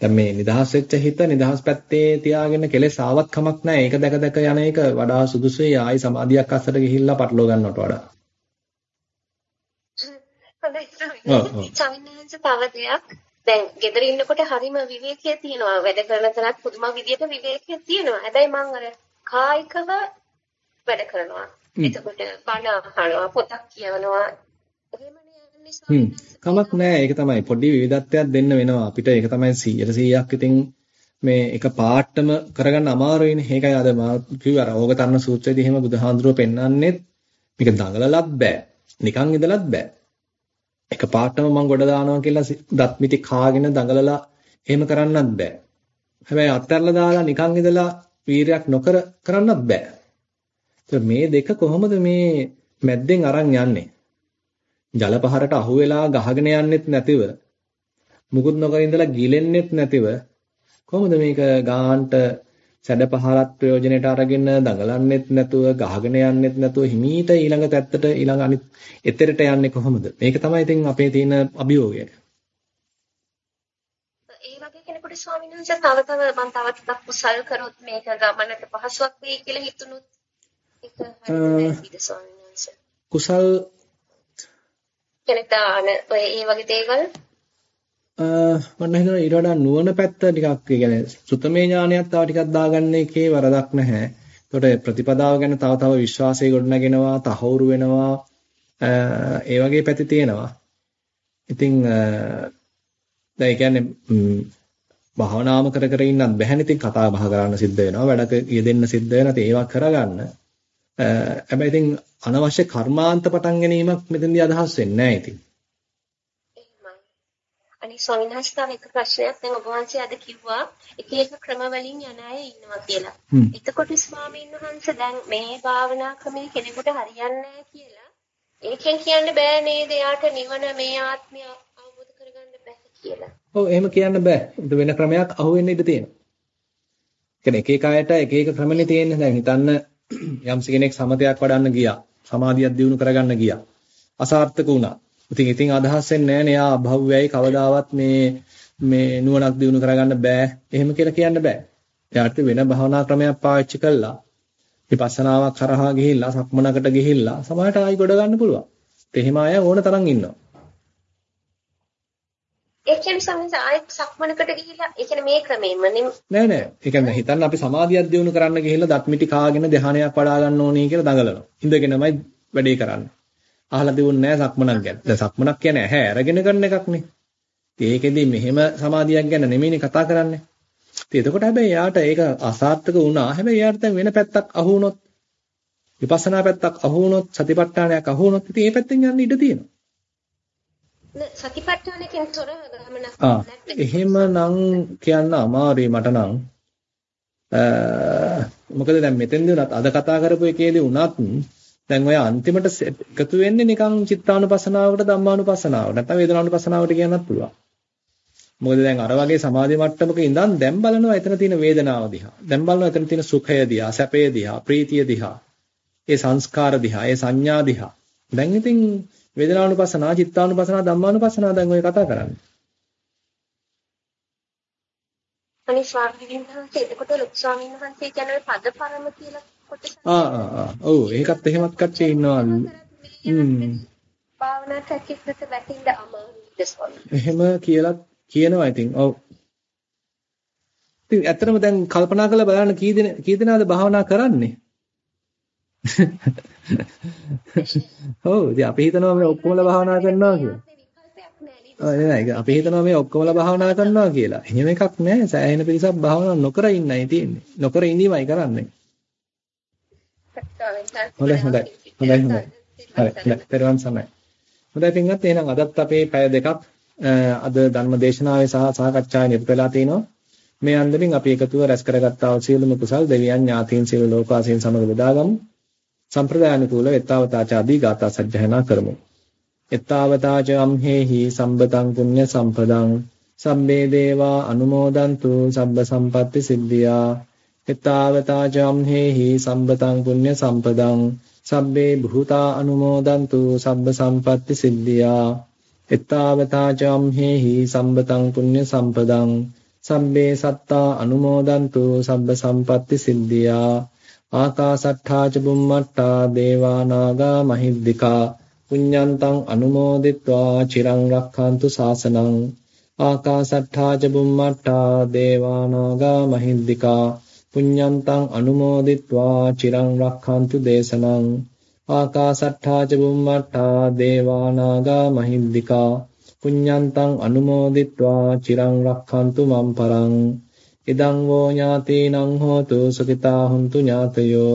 [SPEAKER 1] දැන් මේ නිදහස් වෙච්ච හිත නිදහස් පැත්තේ තියාගෙන කෙලෙස් ආවත් කමක් නැහැ. ඒක දැක දැක යන එක වඩා සුදුසුයි ආයි සමාධියක් අස්සට ගිහිල්ලා පටලව ගන්නවට වඩා.
[SPEAKER 8] හොඳයි. දැන් ගෙදර ඉන්නකොට හරිම විවේකයේ තියෙනවා. වැඩ කරන තරත් පුදුම විදියට විවේකයේ තියෙනවා. හැබැයි මම අර කායිකව වැඩ කරනවා. එතකොට බණ අහනවා පොතක් කියවනවා.
[SPEAKER 1] හ්ම්. කමක් නැහැ ඒක තමයි. පොඩි විවිධත්වයක් දෙන්න වෙනවා. අපිට ඒක තමයි 100ට 100ක් ඉතින් මේ එක පාටම කරගන්න අමාරුයිනේ ඒකයි අද මා කිව්ව අර ඕක තරණ සූත්‍රයේදී එහෙම බුදුහාඳුරුව පෙන්වන්නේ මේක දඟලලත් බෑ. නිකන් ඉඳලත් බෑ. එක පාටම මම ගොඩ දානවා කියලා දත් මිටි කාගෙන දඟලලා එහෙම කරන්නත් බෑ. හැබැයි අත්හැරලා දාලා නිකන් ඉඳලා වීරයක් නොකර කරන්නත් බෑ. මේ දෙක කොහොමද මේ මැද්දෙන් අරන් යන්නේ? ජල පහරට අහු වෙලා ගහගෙන යන්නෙත් නැතිව මුකුත් නොකර ඉඳලා ගිලෙන්නෙත් නැතිව කොහොමද මේක ගාහන්ට සැඩ පහරත් ප්‍රයෝජනෙට අරගෙන දඟලන්නෙත් නැතුව ගහගෙන යන්නෙත් නැතුව හිමීට ඊළඟ පැත්තට ඊළඟ අනිත් එතරට යන්නේ කොහොමද? මේක තමයි ඉතින් අපේ තියෙන අභියෝගය.
[SPEAKER 8] ඒ වගේ කෙනෙකුට ස්වාමීන් වහන්සේ තව තව මම තව ටිකක් කුසල් කරොත් මේක ගමනට පහසුවක් වෙයි කියලා හිතුනොත්
[SPEAKER 1] කුසල්
[SPEAKER 8] කෙනෙක් දාන ඔය ඒ වගේ දේවල්
[SPEAKER 1] මම හිතනවා ඊට වඩා නුවණ පැත්ත ටිකක් ඒ කියන්නේ සුතමේ ඥානයක් තව ටිකක් දාගන්න එකේ වරදක් නැහැ. ඒකට ප්‍රතිපදාව ගැන තව තව විශ්වාසය ගොඩනගෙනවා, තහවුරු වෙනවා. ඒ වගේ පැති තියෙනවා. ඉතින් දැන් ඒ කියන්නේ භාවනාම කර කර ඉන්නත් බැහැ ඉතින් කතා බහ කරන්න සිද්ධ වෙනවා. වැඩක යෙදෙන්න සිද්ධ වෙනවා. ඒවා කරගන්න. හැබැයි ඉතින් අනවශ්‍ය කර්මාන්ත පටන් ගැනීමක් මෙතනදී අදහස් වෙන්නේ නැහැ ඉතින්.
[SPEAKER 8] අනිත් ස්වාමීන් වහන්සේ එක ප්‍රශ්නයක් දැන් ඔබ වහන්සේ අද කිව්වා එක එක ක්‍රම වලින් යන අය ඉන්නවා කියලා. එතකොට ස්වාමීන් වහන්සේ දැන් මේ භාවනා ක්‍රමයේ කෙනෙකුට හරියන්නේ කියලා ඒකෙන් කියන්න බෑ නේද යාට නිවන මේ ආත්මය අවබෝධ කරගන්න බෑ කියලා.
[SPEAKER 1] ඔව් එහෙම කියන්න බෑ. වෙන ක්‍රමයක් අහුවෙන්න ඉඩ තියෙනවා. කියන්නේ එක එක අයට එක එක ක්‍රමනේ තියෙන්නේ. දැන් හිතන්න යම්ස කෙනෙක් සමතයක් වඩන්න ගියා. සමාධියක් දියුණු කරගන්න ගියා. අසාර්ථක වුණා. ඉතින් ඉතින් අදහස් වෙන්නේ නැහැ නේ ආ අභව්‍යයි කවදාවත් මේ මේ නුවණක් දියුණු කරගන්න බෑ. එහෙම කියලා කියන්න බෑ. එයාට වෙන භවනා ක්‍රමයක් පාවිච්චි කළා. විපස්සනාවක් කරහා ගිහිල්ලා සක්මනකට ගිහිල්ලා සමාහයට ආයි ගොඩ ගන්න පුළුවන්. එහෙම අය ඕන තරම් ඉන්නවා.
[SPEAKER 8] ඒ කියන්නේ සමහර ආයෙත් සක්මනකට ගිහිලා ඒ කියන්නේ මේ ක්‍රමෙම
[SPEAKER 1] නෑ නෑ. ඒ කියන්නේ හිතන්න අපි සමාධියක් දියුණු කරන්න ගිහිල්ලා දත් මිටි කාගෙන ධානයක් වඩා ගන්න ඕනේ කියලා දඟලනවා. ඉඳගෙනමයි වැඩේ කරන්නේ. අහලා දිනුන්නේ නෑ සක්මනක් ගැන. දැන් සක්මනක් කියන්නේ ඇහැ අරගෙන කරන එකක්නේ. ඒකෙදි මෙහෙම සමාධියක් ගැන නෙමෙයිනේ කතා කරන්නේ. ඉතින් එතකොට හැබැයි යාට ඒක අසාර්ථක වුණා. හැබැයි යාට දැන් වෙන පැත්තක් අහු වුණොත් විපස්සනා පැත්තක් අහු වුණොත් සතිපට්ඨානයක් අහු වුණොත් ඉතින් ඒ පැත්තෙන් යන්න ඉඩ තියෙනවා.
[SPEAKER 8] සතිපට්ඨානකින් තොරව
[SPEAKER 1] ආ එහෙමනම් කියන්න අමාරුයි මට නම් මොකද දැන් මෙතෙන්දී උනත් අද කතා කරපු එකේදී උනත් දැන් ඔය අන්තිමට එකතු වෙන්නේ නිකන් චිත්තානුපස්සනාවකට ධම්මානුපස්සනාවට නැත්නම් වේදනානුපස්සනාවට කියන්නත් පුළුවන්. මොකද දැන් අර වගේ සමාධි මට්ටමක ඉඳන් දැන් බලනවා එතන තියෙන වේදනාව දිහා. දැන් බලනවා එතන තියෙන සුඛය දිහා, සැපය දිහා, ප්‍රීතිය දිහා. ඒ සංස්කාර දිහා, ඒ සංඥා දිහා. දැන් ඉතින් වේදනානුපස්සනා, චිත්තානුපස්සනා, ධම්මානුපස්සනා දැන් ඔය කතා කරන්නේ.
[SPEAKER 8] අනිත් ස්වාමීන් වහන්සේ එතකොට ලොකු ස්වාමීන් වහන්සේ කියන්නේ පදපරම කියලා කොටස?
[SPEAKER 1] ආ ආ ආ. ඔව් ඒකත් එහෙමත් කට්ටිය ඉන්නවා. හ්ම්.
[SPEAKER 8] භාවනා ටැකිස්කට වැටෙන්න අමාරුයි
[SPEAKER 1] එහෙම කියලා කියනවා ඉතින්. ඔව්. ඉතින් ඇත්තටම දැන් කල්පනා කරලා බලන්න කී දෙන කී දෙනාද භාවනා කරන්නේ? <laughs> <laughs> ඔව් ඉතින් අපි හිතනවා මේ ඔක්කොමලා භාවනා කරනවා කියලා නෑ අපි හිතනවා මේ ඔක්කොමලා භාවනා කරනවා කියලා. එහෙම එකක් නෑ. සෑහෙන පිරිසක් භාවනා නොකර ඉන්නයි තියෙන්නේ. නොකර ඉඳීමයි කරන්නේ. හොඳයි හොඳයි. හොඳයි හොඳයි. හරි. හොඳයි. පෙරවන් සමයි. හොඳයි පින්වත් එහෙනම් අදත් අපේ පැය දෙකක් අද ධර්ම දේශනාවේ සහ සාකච්ඡාවේ නිරත වෙලා තිනවා. මේ අන්දමින් අපි එකතුව රැස් කරගත්තා වූ සියලුම කුසල් දෙවියන් ඥාතීන් සියලු ලෝකවාසීන් සමග බෙදාගමු. සම්ප්‍රදායනුකූල එත්තාවතාචාදී ගාථා සජ්ජහනා කරමු. එත්තාවතාච අම්හෙහි සම්බතං පුඤ්ඤ සම්පදං සම්බේ දේවා අනුමෝදන්තු සබ්බ සම්පatti සිද්ධියා. එත්තාවතාච අම්හෙහි සම්බතං පුඤ්ඤ සම්පදං සබ්බේ භූතා අනුමෝදන්තු සබ්බ සම්පatti සිද්ධියා. එත්තාවතාච අම්හෙහි සම්බතං පුඤ්ඤ සම්පදං සම්බේ සත්තා අනුමෝදන්තු සබ්බ සම්පatti සිද්ධියා. ආකාසට්ඨා ච බුම්මට්ඨා දේවා නාග මහිද්దికා පුඤ්ඤන්තං අනුමෝදිත්වා චිරං රක්ඛන්තු සාසනං ආකාසට්ඨා ච බුම්මට්ඨා දේවානාගා මහිද්దికා පුඤ්ඤන්තං අනුමෝදිත්වා චිරං රක්ඛන්තු දේශනං ආකාසට්ඨා ච බුම්මට්ඨා දේවානාගා මහිද්దికා පුඤ්ඤන්තං අනුමෝදිත්වා චිරං රක්ඛන්තු මම් පරං ඉදං වෝ ඥාතීනං හෝතු සුඛිතා හුන්තු ඥාතයෝ